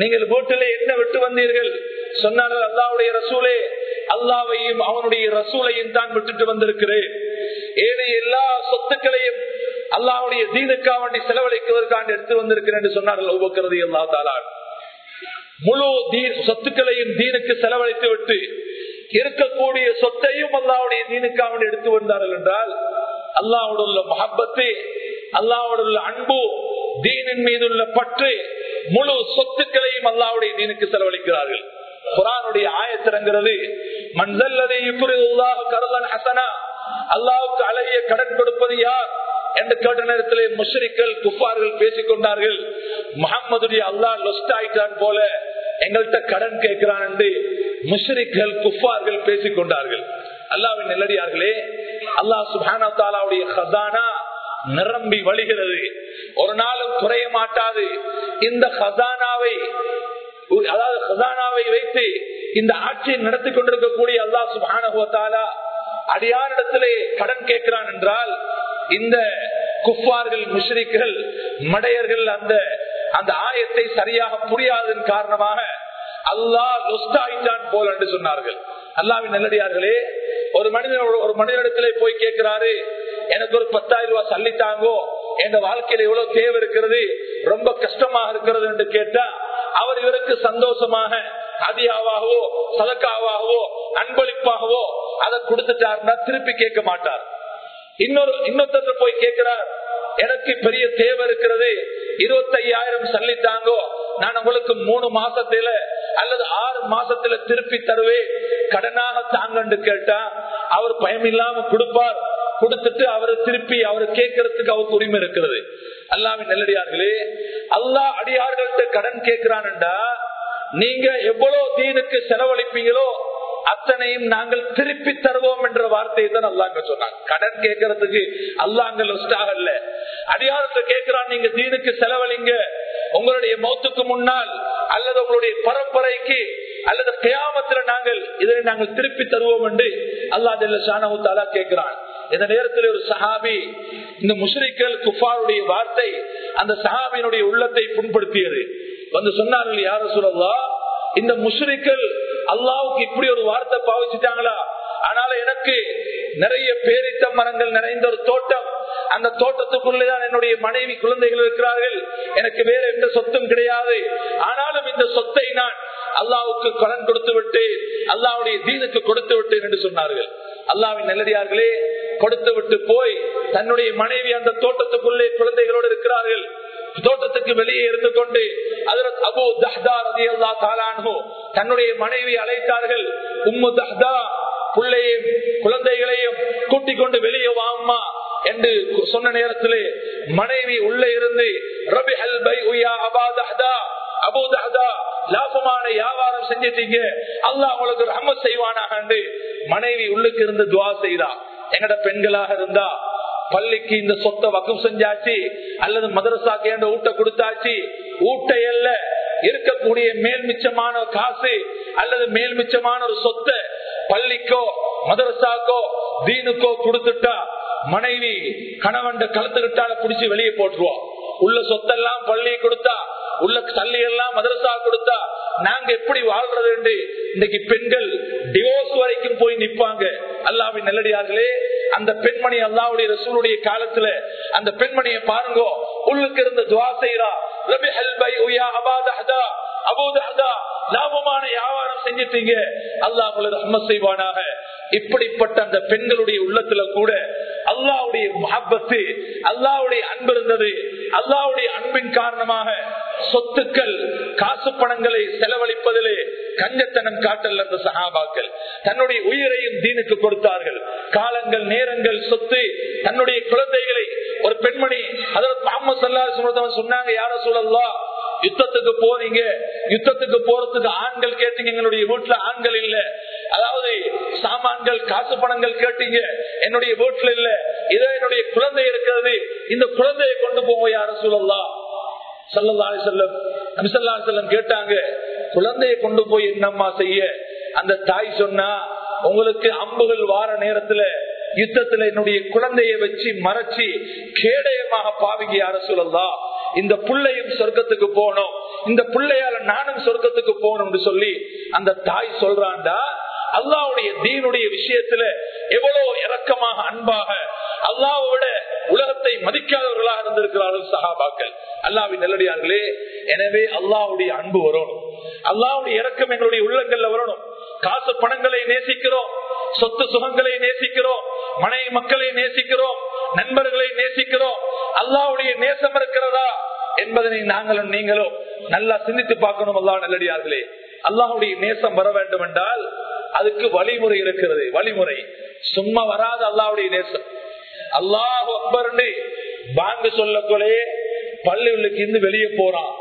நீங்கள் வீட்டிலே என்ன விட்டு வந்தீர்கள்? சொன்னார்கள் அல்லாவுடைய ரசூலே அல்லாவையும் அவனுடைய ரசூலையும் தான் விட்டுட்டு வந்திருக்கிறேன். ஏழை எல்லா சொத்துக்களையும் அல்லாவுடைய தீனுக்காக வேண்டி செலவழிக்குவதற்காண்டு எடுத்து வந்திருக்கிறேன் என்று சொன்னார்கள் அபுபக்கரதி அல்லா தாலான் முழு தீன் சொத்துக்களையும் தீனுக்கு செலவழித்து விட்டு இருக்கக்கூடிய சொத்தையும் அல்லாவுடைய தீனுக்காக எடுத்து வந்தார்கள் என்றால் அல்லாவுடைய உள்ள மஹப்பத்து அன்பு தீனின் மீது உள்ள பற்று முழு சொத்துக்களையும் அல்லாவுடைய தீனுக்கு செலவழிக்கிறார்கள். குரானுடைய ஆயத்திறங்கிறது மன்சல்லதை கருதன் ஹசனா அல்லாவுக்கு அழகிய கடன் கொடுப்பது யார் என்று கேட்ட நேரத்திலே முஷரிக்கள் குஃபார்கள் பேசிக் கொண்டார்கள் முகம்மதுடைய அல்லா லொஸ்ட் ஆயிட்டான் போல எங்கள்கிட்ட கடன் கேட்கிறான் என்று முஷரிக்கள் குஃபார்கள் பேசிக் கொண்டார்கள் அல்லாவின் நெல்லடியார்களே அல்லாஹ் சுபானா தாலாவுடைய ஹசானா நிரம்பி வழிகிறது ஒரு நாளும் குறைய மாட்டாது இந்த ஹசானாவை அதாவது ஹசானாவை வைத்து இந்த ஆட்சியை நடத்தி கொண்டிருக்கக்கூடிய அல்லா சுபானா அடியாரிடத்திலே கடன் கேட்கிறான் என்றால் இந்த குஃபார்கள் முஷ்ரிக்கள் மடையர்கள் அந்த அந்த ஆயத்தை சரியாக புரியாததன் காரணமாக அல்லாஹ் லொஸ்டாயிட்டான் போல் என்று சொன்னார்கள். அல்லாவின் நல்லடியார்களே ஒரு மனிதனோட ஒரு மனிதனிடத்திலே போய் கேட்கிறாரு எனக்கு ஒரு பத்தாயிரம் ரூபாய் சல்லித்தாங்கோ என் வாழ்க்கையில எவ்வளவு தேவை இருக்கிறது ரொம்ப கஷ்டமாக இருக்கிறது என்று கேட்டா அவர் இவருக்கு சந்தோஷமாக அதியாவாகவோ சதக்காவாகவோ அன்பளிப்பாகவோ அதை கொடுத்துட்டாருன்னா திருப்பி கேட்க மாட்டார். இன்னொரு இன்னொருத்தர் போய் கேட்கிறார் எனக்கு பெரிய தேவை இருக்கிறது இருபத்தையாயிரம் சல்லித்தாங்கோ நான் உங்களுக்கு மூணு மாசத்துல அல்லது ஆறு மாசத்துல திருப்பி தருவேன் கடனாக தாங்கன்னு கேட்டா அவர் பயம் இல்லாம கொடுப்பார். கொடுத்துட்டு அவரை திருப்பி அவர் கேட்கறதுக்கு அவருக்கு உரிமை இருக்கிறது. அல்லாமே நெல்லடியார்களே அல்லா அடியார்கள்ட்ட கடன் கேட்கிறான்டா நீங்க எவ்வளவு தீனுக்கு செலவழிப்பீங்களோ அத்தனையும் நாங்கள் திருப்பி தருவோம் என்ற வார்த்தையை தான் அல்லாங்க சொன்னாங்க. கடன் கேட்கறதுக்கு அல்லாங்க இல்ல. அடியாரத்தை கேட்கிறான் நீங்க தீனுக்கு செலவழிங்க. உங்களுடைய மௌத்துக்கு முன்னால் அல்லது உங்களுடைய பரம்பரைக்கு அல்லது கியாமத்துல நாங்கள் இதனை நாங்கள் திருப்பி தருவோம் என்று அல்லாஹ் ஷானவுத்தாலா கேட்கிறான். இந்த நேரத்தில் ஒரு சஹாபி இந்த முஸ்ரிக்கல் குஃபாருடைய வார்த்தை அந்த சஹாபியினுடைய உள்ளத்தை புண்படுத்தியது. வந்து சொன்னார்கள் யார சொல்லலா இந்த முஸ்ரிக்கள் அல்லாவுக்கு இப்படி ஒரு வார்த்தை பாவிச்சுட்டாங்களா? ஆனால எனக்கு நிறைய பேரித்த மரங்கள் நிறைந்த ஒரு தோட்டம். அந்த தோட்டத்துக்குள்ளேதான் என்னுடைய மனைவி குழந்தைகள் இருக்கிறார்கள். எனக்கு வேற எந்த சொத்தும் கிடையாது. ஆனாலும் இந்த சொத்தை நான் அல்லாவுக்கு கடன் கொடுத்து விட்டு அல்லாவுடைய தீனுக்கு கொடுத்து விட்டேன் என்று சொன்னார்கள். அல்லாவின் நல்லடியார்களே கொடுத்து விட்டு போய் தன்னுடைய மனைவி அந்த தோட்டத்துக்குள்ளே குழந்தைகளோடு இருக்கிறார்கள். தோட்டத்துக்கு வெளியே இருந்து கொண்டு அதற்கு அபு தஹ்தா ரதி அல்லா தாலானோ தன்னுடைய மனைவி அழைத்தார்கள். உம்மு தஹ்தா பிள்ளையும் குழந்தைகளையும் கூட்டிக் கொண்டு வெளியே வாம்மா என்று சொன்ன நேரத்திலே மனைவி உள்ளே இருந்து ரபி அல் by உயா Abha Dahdah Abu Dahdah லாபமான வியாபாரம் செஞ்சிட்டீங்க. அல்லா உங்களுக்கு ரஹமத் செய்வானாக மனைவி உள்ளுக்கு இருந்து துவா செய்தா. எங்கட பெண்களாக இருந்தா பள்ளிக்கு இந்த சொத்தை வக்கம் செஞ்சாச்சு அல்லது மதரசாக்கு என்ற ஊட்ட கொடுத்தாச்சு ஊட்டை அல்ல இருக்கக்கூடிய மேல் மிச்சமான காசு அல்லது மேல் மிச்சமான ஒரு சொத்தை பள்ளிக்கோ மதரசாக்கோ தீனுக்கோ கொடுத்துட்டா மனைவி கணவன் கலத்துக்கிட்டால புடிச்சு வெளியே போட்டுருவோம் உள்ள சொத்தெல்லாம் பள்ளி கொடுத்தா உள்ள தள்ளி எல்லாம் மதரசா கொடுத்தா நாங்க எப்படி வாழ்றது என்று இன்னைக்கு பெண்கள் டிவோர்ஸ் வரைக்கும் போய் நிப்பாங்க அல்லாவின் நல்லடியார்களே அந்த பெண்மணி அல்லாவுடைய ரசூலுடைய காலத்துல அந்த பெண்மணியை பாருங்க உள்ளுக்கு இருந்து துவா செய்யறா ரபி ஹல்பை உயா அபாதஹதா அபூதஹதா லாபமான வியாபாரம் செஞ்சிட்டீங்க. அல்லாஹ் உங்களுக்கு ரஹ்மத் செய்வானாக. இப்படிப்பட்ட அந்த பெண்களுடைய உள்ளத்துல கூட அல்லாவுடைய மஹப்பத்து அல்லாவுடைய அன்பு இருந்தது. அல்லாவுடைய அன்பின் காரணமாக சொத்துக்கள் காசு பணங்களை செலவழிப்பதிலே கஞ்சத்தனம் காட்டல் அந்த சகாபாக்கள் தன்னுடைய உயிரையும் தீனுக்கு கொடுத்தார்கள். காலங்கள் நேரங்கள் சொத்து தன்னுடைய குழந்தைகளை ஒரு பெண்மணி அதாவது முகமது சல்லா சொன்னாங்க யார சொல்லலாம் யுத்தத்துக்கு போறீங்க யுத்தத்துக்கு போறதுக்கு ஆண்கள் கேட்டீங்க எங்களுடைய வீட்டுல ஆண்கள் இல்ல. அதாவது சாமான்கள் காசு பணங்கள் கேட்டீங்க. என்னுடைய வீட்டுல இல்ல. இதோ என்னுடைய குழந்தை இருக்கிறது. இந்த குழந்தையை கொண்டு போவோம் யார சொல்லலாம் சல்லல்லாஹு செல்லம் நபிசல்லா செல்லம் கேட்டாங்க குழந்தையை கொண்டு போய் என்னம்மா செய்ய? அந்த தாய் சொன்னா உங்களுக்கு அம்புகள் வார நேரத்துல யுத்தத்துல என்னுடைய குழந்தைய வச்சு மறைச்சு கேடயமாக பாவிங்க யார சொல்லலாம் இந்த பிள்ளையும் சொர்க்கத்துக்கு போகணும். இந்த பிள்ளையால நானும் சொர்க்கத்துக்கு போகணும்னு சொல்லி அந்த தாய் சொல்றான்டா அல்லாவுடைய தீனுடைய விஷயத்துல எவ்வளவு இறக்கமாக அன்பாக அல்லாவோட உலகத்தை மதிக்காதவர்களாக இருந்திருக்கிறார்கள் சகாபாக்கள் அல்லாவின் நல்லடியார்களே எனவே அல்லாவுடைய அன்பு வரணும். அல்லாவுடைய இறக்கம் எங்களுடைய உள்ளங்கள்ல வரணும். காசு பணங்களை நேசிக்கிறோம் சொத்து சுகங்களை நேசிக்கிறோம் மனைவி மக்களை நேசிக்கிறோம் நண்பர்களை நேசிக்கிறோம். அல்லாவுடைய நேசம் இருக்கிறதா என்பதனை நாங்களும் நீங்களும் நல்லா சிந்தித்து பார்க்கணும் அல்லா நல்லடியார்களே. அல்லாஹுடைய நேசம் வர வேண்டும் என்றால் அதுக்கு வழிமுறை இருக்கிறது. வழிமுறை. சும்மா வராது அல்லாவுடைய நேசம். அல்லாஹ் அக்பர்னு பாங்கு பள்ளி உள்ளுக்கு இருந்து வெளியே போறான்.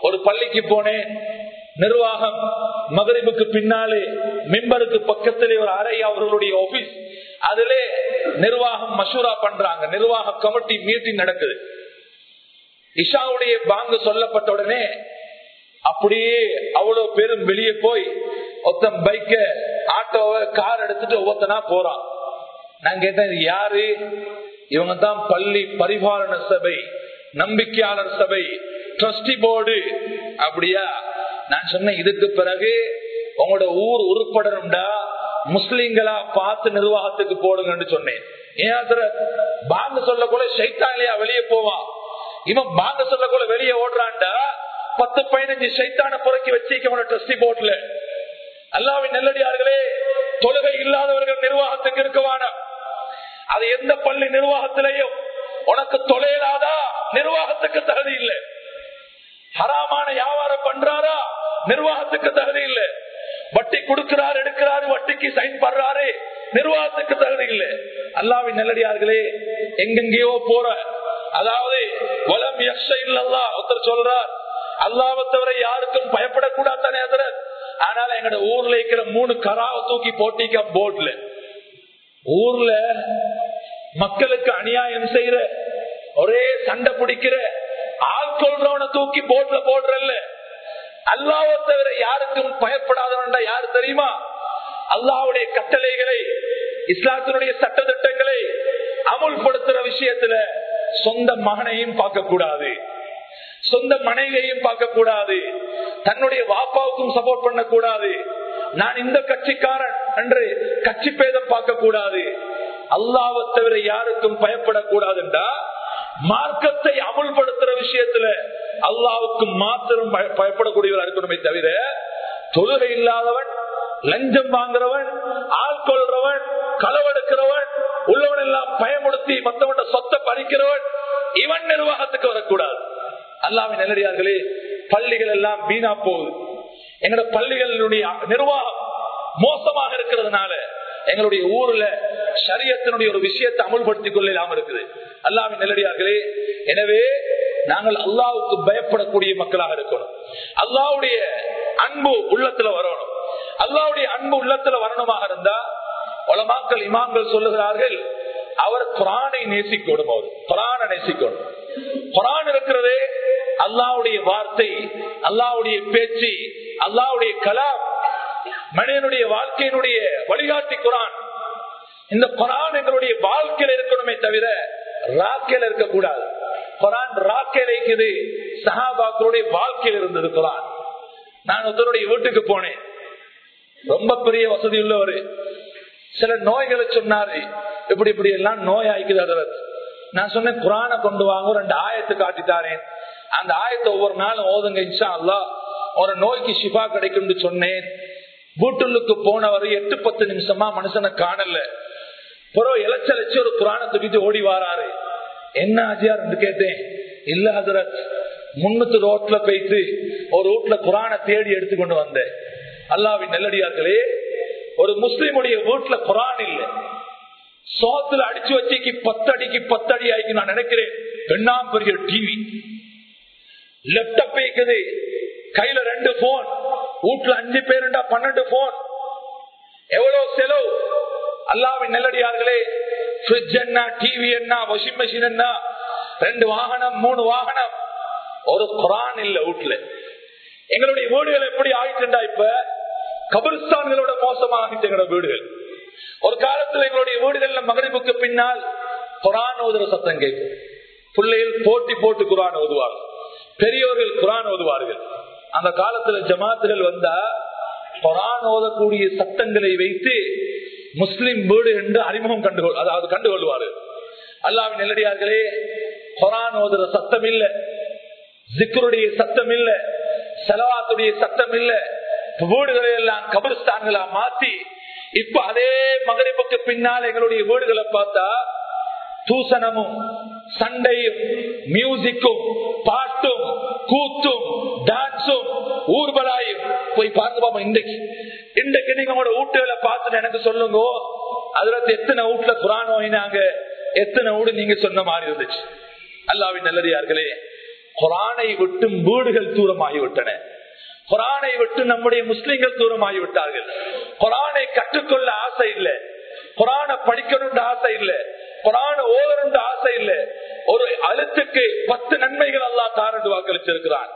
ஒரு பள்ளிக்கு போனேன். நிர்வாகம் மகரிபுக்கு பின்னாலே மிம்பருக்கு பக்கத்திலே ஒரு அறை அவர்களுடைய ஆபீஸ் அதிலே நிர்வாகம் மசூரா பண்றாங்க. நிர்வாக கமிட்டி மீட்டிங் நடக்குது. இஷாவுடைய பாங்கு சொல்லப்பட்ட உடனே அப்படியே அவ்வளவு பேரும் வெளியே போய் ஒருத்தன் பைக்க ஆட்டோவை கார் எடுத்துட்டு ஒவ்வொருத்தனா போறான். நான் கேட்டேன் யாரு? இவங்க தான் பள்ளி பரிபாலன சபை நம்பிக்கையாளர் சபை ட்ரஸ்டி போர்டு அப்படியா? நான் சொன்னேன் இதுக்கு பிறகு உங்களோட ஊர் உருப்படணும்டா முஸ்லிம்களா பார்த்து நிர்வாகத்துக்கு போடுங்கன்னு சொன்னேன். ஏன் பாங்க சொல்ல கூட சைத்தானியா வெளியே போவான் இவன் பாங்க சொல்ல கூட வெளியே ஓடுறான்டா பத்து பதினஞ்சு சைத்தான புறக்கி வச்சிருக்க ட்ரஸ்டி போர்ட்ல அல்லாவின் நெல்லடியார்களே தொழுகை இல்லாதவர்கள் நிர்வாகத்துக்கு இருக்குவான அது எந்த பள்ளி நிர்வாகத்திலையும் உனக்கு தொலைலாதா நிர்வாகத்துக்கு தகுதி இல்லை. ஹராமான வியாபாரம் பண்றாரா? நிர்வாகத்துக்கு தகுதி இல்லை. வட்டி கொடுக்கிறார் எடுக்கிறாரு வட்டிக்கு சைன் பண்றாரு நிர்வாகத்துக்கு தகுதி இல்லை. அல்லாவின் நல்லடியார்களே எங்கெங்கேயோ போற அதாவது வலம் எஸ் இல்லல்லா ஒருத்தர் சொல்றார் அல்லாவத்தவரை யாருக்கும் பயப்படக்கூடாது தானே ஆனால் எங்கட ஊர்ல இருக்கிற மூணு கராவை தூக்கி போட்டிக்க போட்ல. ஊர்ல மக்களுக்கு அநியாயம் செய்யற ஒரே சண்டை பிடிக்கிற ஆள் கொள்றவனை தூக்கி போட்ல போடுறல்ல. அல்லாவை தவிர யாருக்கும் பயப்படாதவன்டா யாரு தெரியுமா? அல்லாவுடைய கட்டளைகளை இஸ்லாத்தினுடைய சட்ட திட்டங்களை அமுல்படுத்துற விஷயத்துல சொந்த மகனையும் பார்க்க கூடாது சொந்த மனைவியையும் பார்க்க கூடாது தன்னுடைய வாப்பாவுக்கும் சப்போர்ட் பண்ண கூடாது நான் இந்த கட்சிக்காரன் என்று கட்சி பேதம் பார்க்க கூடாது அல்லாவை தவிர யாருக்கும் பயப்படக்கூடாதுண்டா? மார்க்கத்தை அமுல்படுத்துற விஷயத்துல அல்லாவுக்கு மாத்திரம் பயப்படக்கூடியவராக இருக்கணுமே தவிர தொழுகை இல்லாதவன் லஞ்சம் வாங்குறவன் ஆள் கொள்றவன் களவெடுக்கிறவன் உள்ளவன் எல்லாம் பயமுடுத்தி மற்றவன் சொத்தை பறிக்கிறவன் இவன் நிர்வாகத்துக்கு வரக்கூடாது. அல்லாமி நல்லடியார்களே பள்ளிகள் எல்லாம் வீணா போகுது. எங்களோட பள்ளிகளுடைய நிர்வாகம் மோசமாக இருக்கிறதுனால எங்களுடைய ஊர்ல சரியத்தினுடைய ஒரு விஷயத்தை அமுல்படுத்திக் இல்லாமல் இருக்குது. அல்லாமி நல்லடியார்களே எனவே நாங்கள் அல்லாவுக்கு பயப்படக்கூடிய மக்களாக இருக்கணும். அல்லாவுடைய அன்பு உள்ளத்துல வரணும். அல்லாவுடைய அன்பு உள்ளத்துல வரணுமாக இருந்தா உலமாக்கள் இமாம்கள் சொல்லுகிறார்கள் அவர் குரானை நேசிக்கணும் அவர். குரானை நேசிக்கணும். குரான் இருக்கிறதே அல்லாவுடைய வார்த்தை அல்லாவுடைய பேச்சு அல்லாவுடைய கலாம் மனிதனுடைய வாழ்க்கையினுடைய வழிகாட்டி குரான். இந்த குரான் எங்களுடைய வாழ்க்கையில் இருக்கணுமே தவிர ராக்கையில் இருக்கக்கூடாது. குரான் ராக்கையில் இருக்குது. சஹாபாக்களுடைய வாழ்க்கையில் இருந்தது குரான். நான் ஒருத்தருடைய வீட்டுக்கு போனேன். ரொம்ப பெரிய வசதி உள்ளவரு. சில நோய்களை சொன்னாரு. இப்படி இப்படி எல்லாம் நோய் ஆயிக்குது நான் சொன்னேன் குரானை கொண்டு வாங்க ரெண்டு ஆயத்தை காட்டித்தாரேன். அந்த ஆயத்தை ஒவ்வொரு நாளும் ஓதுங்க இன்ஷா அல்லா ஒரு நோய்க்கு ஷிஃபா கிடைக்கும் சொன்னேன். வீட்டுக்கு போனவர் எட்டு பத்து நிமிஷமா மனுஷனை காணல. பிறகு இலச்சலச்சு ஒரு குரானை தூக்கிட்டு ஓடி வாராரு. என்ன ஆஜியார் கேட்டேன். இல்ல ஹசரத். முன்னூத்து ரோட்ல போயிட்டு ஒரு வீட்டுல குரானை தேடி எடுத்துக்கொண்டு வந்தேன். அல்லாவின் நெல்லடியார்களே ஒரு முஸ்லீமுடைய வீட்டுல குரான் இல்லை. சோத்துல அடிச்சு வச்சுக்கு பத்து அடிக்கு பத்து அடி ஆயிக்கு நான் நினைக்கிறேன். எண்ணாம் பெரிய டிவி லேப்டாப் இருக்குது. கையில ரெண்டு போன் வீட்டுல அஞ்சு பேருண்டா பன்னெண்டு போன் எவ்வளவு செலவு? அல்லாவின் நெல்லடியார்களே பிரிட்ஜ் என்ன டிவி என்ன வாஷிங் மிஷின் என்ன? ரெண்டு வாகனம் மூணு வாகனம். ஒரு குரான் இல்ல வீட்டுல. எங்களுடைய வீடுகள் எப்படி ஆயிட்டுண்டா இப்ப? கபிரிஸ்தான்களோட மோசமாக எங்களோட வீடுகள். ஒரு காலத்துல எங்களுடைய வீடுகள்ல மகரிப்புக்கு பின்னால் குரான் ஓதுற சத்தம் கேட்கும். பிள்ளைகள் போட்டி போட்டு குரான் ஓதுவார்கள். பெரியோர்கள் குரான் ஓதுவார்கள். அந்த காலத்துல ஜமாத்துகள் வந்தா குரான் ஓதக்கூடிய சத்தங்களை வைத்து முஸ்லிம் வீடு என்று அறிமுகம் கண்டுகொள் அதாவது கண்டுகொள்வார்கள். அல்லாவின் நெல்லடியார்களே குரான் ஓதுற சத்தம் இல்ல. ஜிக்கருடைய சத்தம் இல்ல. செலவாத்துடைய சத்தம் இல்ல. வீடுகளை எல்லாம் கபிரிஸ்தான்களா மாத்தி இப்ப அதே மகரிப்புக்கு பின்னால் எங்களுடைய வீடுகளை பார்த்தா தூசணமும் சண்டையும் மியூசிக்கும் பாட்டும் கூத்தும் டான்ஸும் ஊர்வலாயும். போய் பாருங்க பாப்பா இன்றைக்கு. இன்றைக்கு நீங்க உங்களோட வீட்டுகளை பார்த்துட்டு எனக்கு சொல்லுங்க. அதுல எத்தனை வீட்டுல குரான் ஓயினாங்க எத்தனை வீடு நீங்க சொன்ன மாதிரி இருந்துச்சு. அல்லாவின் நல்லதார்களே குரானை விட்டும் வீடுகள் தூரமாகி விட்டன குரானை விட்டு நம்முடைய முஸ்லிம்கள் தூரமாகி விட்டார்கள் குரானை படிக்கணும்னு ஆசை இல்லை. குரான ஓதணும்னு ஆசை இல்லை. ஒரு அழுத்துக்கு பத்து நன்மைகள் எல்லாம் தாரண்டு வாக்களிச்சிருக்கிறான்.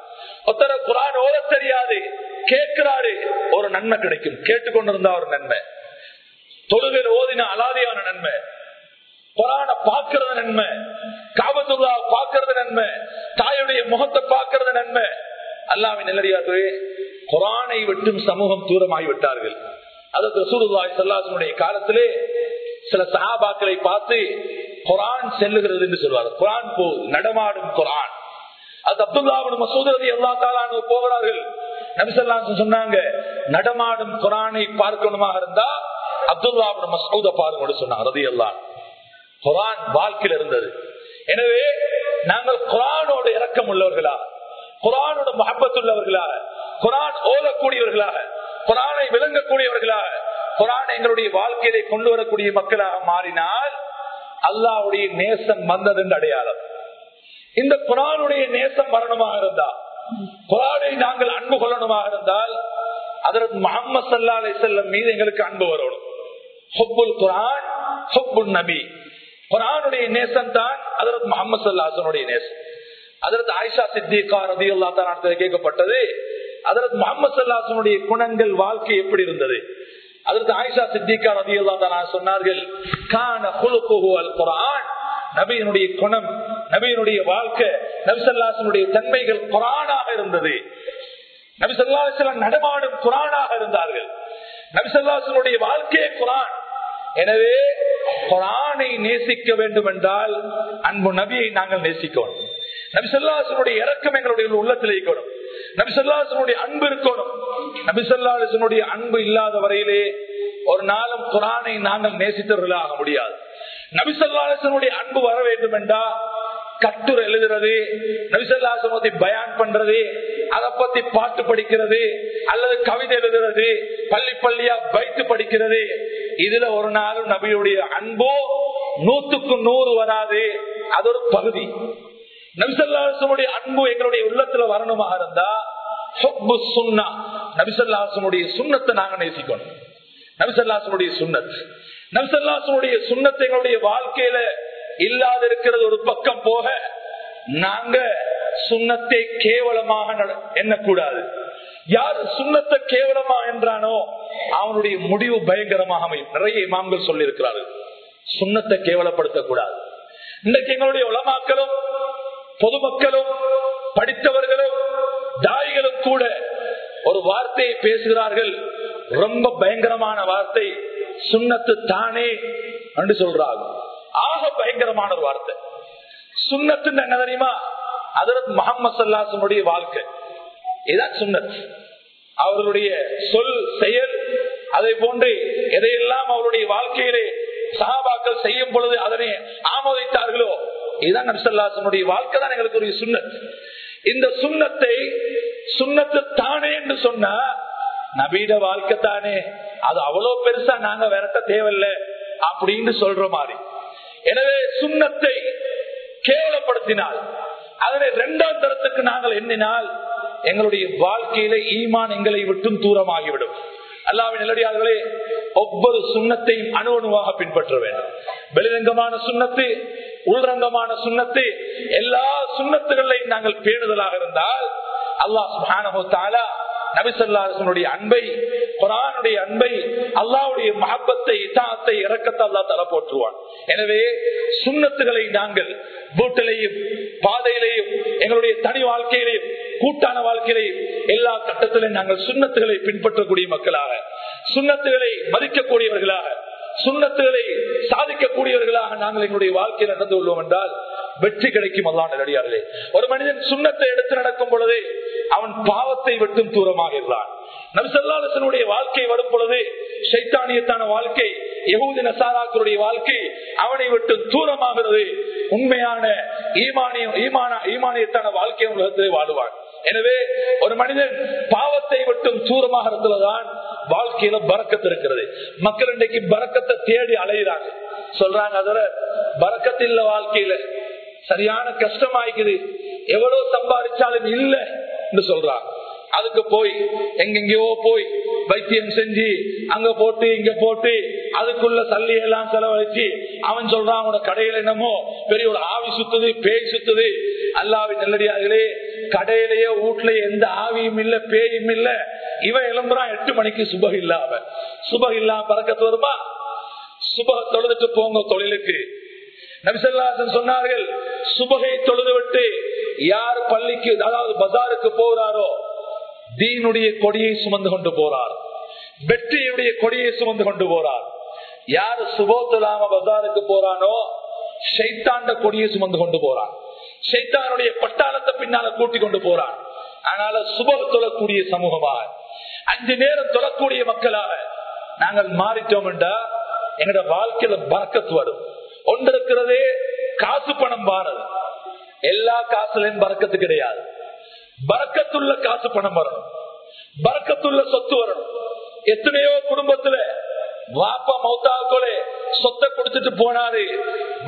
ஒத்தர குரான் ஓத தெரியாது கேட்கிறாரு ஒரு நன்மை கிடைக்கும். கேட்டுக்கொண்டிருந்தா ஒரு நன்மை. தொழுகையில் ஓதின அலாதியான நன்மை. குரான பாக்குறது நன்மை. காபத்துல்லா பாக்குறது நன்மை. தாயுடைய முகத்தை பாக்குறது நன்மை. அல்லாவின் நிலடியாகவே குரானை விட்டும் சமூகம் தூரமாகி விட்டார்கள் அதற்கு சூருதாய் சல்லாசனுடைய காலத்திலே சில சகாபாக்களை பார்த்து குரான் செல்லுகிறது என்று சொல்வார். குரான் போ நடமாடும் குரான். அது அப்துல்லாவின் மசூதரதி எல்லா தாலானு போகிறார்கள். நபிசல்லாம் சொன்னாங்க நடமாடும் குரானை பார்க்கணுமாக இருந்தா அப்துல்லாவின் மசூத பாருங்க சொன்னாங்க ரதி எல்லாம் குரான் வாழ்க்கையில் இருந்தது. எனவே நாங்கள் குரானோட இறக்கம் உள்ளவர்களா குரானோட மகப்பத்துள்ளவர்களாக குரான் ஓதக்கூடியவர்களாக குரானை விளங்கக்கூடியவர்களாக குரான் எங்களுடைய வாழ்க்கையை கொண்டு வரக்கூடிய மக்களாக மாறினால் அல்லாவுடைய நேசம் வந்தது என்று அடையாளம். இந்த குரானுடைய நேசம் வரணுமாக இருந்தால் குரானை நாங்கள் அன்பு கொள்ளணுமாக இருந்தால் அதற்கு முகமது சல்லா அலி செல்லம் மீது எங்களுக்கு அன்பு வரணும். ஹொப்புல் குரான் ஹொப்புல் நபி. குரானுடைய நேசம் தான் அதற்கு முகமது சல்லாசனுடைய நேசம். அதற்கு ஆயிஷா சித்திகா ரதி அல்லா தான் கேட்கப்பட்டது அதற்கு முகமது சல்லாசனுடைய குணங்கள் வாழ்க்கை எப்படி இருந்தது? அதற்கு ஆயிஷா சித்திகா ரதி அல்லா சொன்னார்கள் கான குலுக்குகுவல் குரான் நபியினுடைய குணம் நபியினுடைய வாழ்க்கை நபிசல்லாசனுடைய தன்மைகள் குரானாக இருந்தது. நபிசல்லாசலம் நடமாடும் குரானாக இருந்தார்கள். நபிசல்லாசனுடைய வாழ்க்கையே குரான் எனவே குரானை நேசிக்க வேண்டும் என்றால் அன்பு நபியை நாங்கள் நேசிக்கணும். நபிசல்லாசனுடைய இறக்கம் எங்களுடைய உள்ளத்தில் இருக்கணும். நபிசல்லாசனுடைய அன்பு இருக்கணும். நபிசல்லாசனுடைய அன்பு இல்லாத வரையிலே ஒரு நாளும் குரானை நாங்கள் நேசித்தவர்களாக முடியாது. நபிசல்லாசனுடைய அன்பு வர வேண்டும் என்றா கட்டுரை எழுதுறது நபிசல்லாசனத்தை பயான் பண்றது அதை பத்தி பாட்டு படிக்கிறது அல்லது கவிதை எழுதுறது பள்ளி பள்ளியா வைத்து படிக்கிறது. இதுல ஒரு நாளும் நபியுடைய அன்போ நூத்துக்கு நூறு வராது. அது ஒரு பகுதி. நபிசல்லாசனுடைய அன்பு எங்களுடைய உள்ளத்துல வரணுமாக இருந்தா சுன்னா. நபிசல்லாசனுடைய சுண்ணத்தை நாங்க நேசிக்கணும். நபிசல்லாசனுடைய சுண்ணத் நபிசல்லாசனுடைய சுண்ணத்தை எங்களுடைய வாழ்க்கையில இல்லாத இருக்கிறது ஒரு பக்கம் போக நாங்க சுண்ணத்தை கேவலமாக எண்ணக்கூடாது. யார் சுண்ணத்தை கேவலமா என்றானோ அவனுடைய முடிவு பயங்கரமாக அமையும். நிறைய இமாம்கள் சொல்லி இருக்கிறார்கள் சுண்ணத்தை கேவலப்படுத்தக்கூடாது. இன்றைக்கு எங்களுடைய உலமாக்களும் பொதுமக்களும் படித்தவர்களும் தாய்களும் கூட ஒரு வார்த்தையை பேசுகிறார்கள். ரொம்ப பயங்கரமான வார்த்தை. சுண்ணத்து தானே என்று சொல்றாங்க ஆக பயங்கரமான ஒரு வார்த்தை. சுண்ணத்து என்ன தெரியுமா? அதற்கு முகமது சல்லாசனுடைய வாழ்க்கை. இதுதான் சுண்ணத். அவர்களுடைய சொல் செயல் அதை போன்று எதையெல்லாம் அவருடைய வாழ்க்கையிலே சகாபாக்கள் செய்யும் பொழுது அதனை ஆமோதித்தார்களோ இதுதான் நபிசல்லாசனுடைய வாழ்க்கை தான் எங்களுக்கு ஒரு சுண்ணத் இந்த சுண்ணத்தை சுண்ணத்து தானே என்று சொன்னா நபீட வாழ்க்கை தானே. அது அவ்வளவு பெருசா நாங்க விரட்ட தேவையில்லை அப்படின்னு சொல்ற மாதிரி. எனவே சுண்ணத்தை கேவலப்படுத்தினால் அதனை இரண்டாம் தரத்துக்கு நாங்கள் எண்ணினால் எங்களுடைய வாழ்க்கையில ஈமான் எங்களை விட்டும் தூரமாகிவிடும். அல்லாவின் நிலடியார்களே ஒவ்வொரு சுண்ணத்தையும் அணு அணுவாக பின்பற்ற வேண்டும். வெளிரங்கமான சுண்ணத்து உள்ரங்கமான சுண்ணத்து எல்லா சுண்ணத்துகளையும் நாங்கள் பேணுதலாக இருந்தால் அல்லாஹ் சுபானஹோ தாலா நபிசல்லாசனுடைய அன்பை குரானுடைய அன்பை அல்லாவுடைய மகப்பத்தை இத்தாத்தை இறக்கத்தை அல்லா தலை போற்றுவான். எனவே சுண்ணத்துகளை நாங்கள் வீட்டிலையும் பாதையிலையும் எங்களுடைய தனி வாழ்க்கையிலையும் கூட்டான வாழ்க்கையிலையும் எல்லா கட்டத்திலையும் நாங்கள் சுண்ணத்துகளை பின்பற்றக்கூடிய மக்களாக சுண்ணத்துகளை மதிக்கக்கூடியவர்களாக சுண்ணத்துகளை சாதிக்கக்கூடியவர்களாக நாங்கள் எங்களுடைய வாழ்க்கையில் நடந்து கொள்வோம் என்றால் வெற்றி கிடைக்கும் அல்லான நடிகார்களே. ஒரு மனிதன் சுண்ணத்தை எடுத்து நடக்கும் பொழுது அவன் பாவத்தை விட்டும் தூரமாகிறான் நபிசல்லாசனுடைய வாழ்க்கை வரும் பொழுது சைத்தானியத்தான வாழ்க்கை யகுதி நசாராக்களுடைய வாழ்க்கை அவனை விட்டு தூரமாகிறது உண்மையான ஈமானியம் ஈமான ஈமானியத்தான வாழ்க்கை உலகத்திலே வாழுவான். எனவே ஒரு மனிதன் பாவத்தை விட்டும் இருந்ததுதான் வாழ்க்கையில பறக்கத்து இருக்கிறது. மக்கள் இன்றைக்கு பறக்கத்தை தேடி அலையிறாங்க. சொல்றாங்க அதுல பறக்கத்து இல்ல வாழ்க்கையில. சரியான கஷ்டமாய்க்குது. எவ்வளவு சம்பாதிச்சாலும் இல்லை. என்று சொல்றாங்க. அதுக்கு போய் எங்கெங்கயோ போய் வைத்தியம் செஞ்சு அங்க போட்டு இங்க போட்டு அதுக்குள்ள சல்லி எல்லாம் செலவழிச்சு அவன் சொல்றான் அவனோட கடையில என்னமோ பெரிய ஒரு ஆவி சுத்துது பேய் சுத்துது. அல்லாவி நல்லடியார்களே கடையிலேயே வீட்டுல எந்த ஆவியும் இல்ல பேயும் இல்ல. இவன் எழும்புறான் எட்டு மணிக்கு சுபம் இல்லாம. சுபம் இல்லாம பறக்கத்து வருமா? சுபக தொழுதுட்டு போங்க தொழிலுக்கு. நபிசல்லாசன் சொன்னார்கள் சுபகை தொழுது விட்டு யார் பள்ளிக்கு அதாவது பஜாருக்கு போகிறாரோ தீனுடைய கொடியை சுமந்து கொண்டு போறார். வெற்றியுடைய கொடியை சுமந்து கொண்டு போறார். யார் சுபோத்துலாம பசாருக்கு போறானோ ஷைத்தாண்ட கொடியை சுமந்து கொண்டு போறான் சைத்தானுடைய பட்டாளத்தை பின்னால கூட்டி கொண்டு போறான் அதனால சுபம் தொழக்கூடிய சமூகமாக. அஞ்சு நேரம் தொழக்கூடிய மக்களாக நாங்கள் மாறிட்டோம் என்றா எங்கட வாழ்க்கையில பறக்கத்து வரும். ஒன்று இருக்கிறதே காசு பணம் வாரது எல்லா காசுலையும் பறக்கத்து கிடையாது. பறக்கத்துள்ள காசு பணம் வரணும். பறக்கத்துள்ள சொத்து வரணும். எத்தனையோ குடும்பத்துல வாப்பா மௌத்தாவுக்குள்ளே சொத்தை கொடுத்துட்டு போனாரு.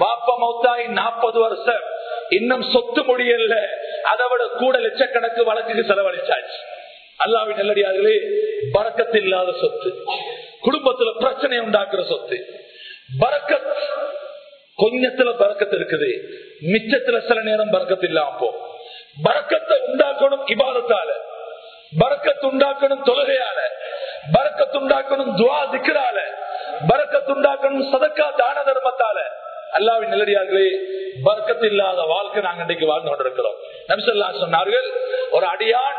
வாப்பா மௌத்தாயி நாற்பது வருஷம். இன்னும் சொத்து முடியல. அதை விட கூட லட்சக்கணக்கு வழக்குக்கு செலவழிச்சாச்சு. அல்லாவின் நல்லடியார்களே பறக்கத்து இல்லாத சொத்து. குடும்பத்துல பிரச்சனை உண்டாக்குற சொத்து. பறக்கத் கொஞ்சத்துல பறக்கத்து இருக்குது. மிச்சத்துல சில நேரம் பறக்கத்து இல்லாம போ பறக்கத்தை உண்டாக்கணும் இபாதத்தால. பறக்கத்து உண்டாக்கணும் தொழுகையால. பறக்கத்துண்டாக்கணும் துவா திக்கிறால பறக்கத்துண்டாக்கணும் சதக்கா தான தர்மத்தால. அல்லாவின் நிலடியார்களே பர்க்கத்து இல்லாத வாழ்க்கை நாங்கள் இன்றைக்கு வாழ்ந்து கொண்டிருக்கிறோம். நபிசல்லா சொன்னார்கள் ஒரு அடியான்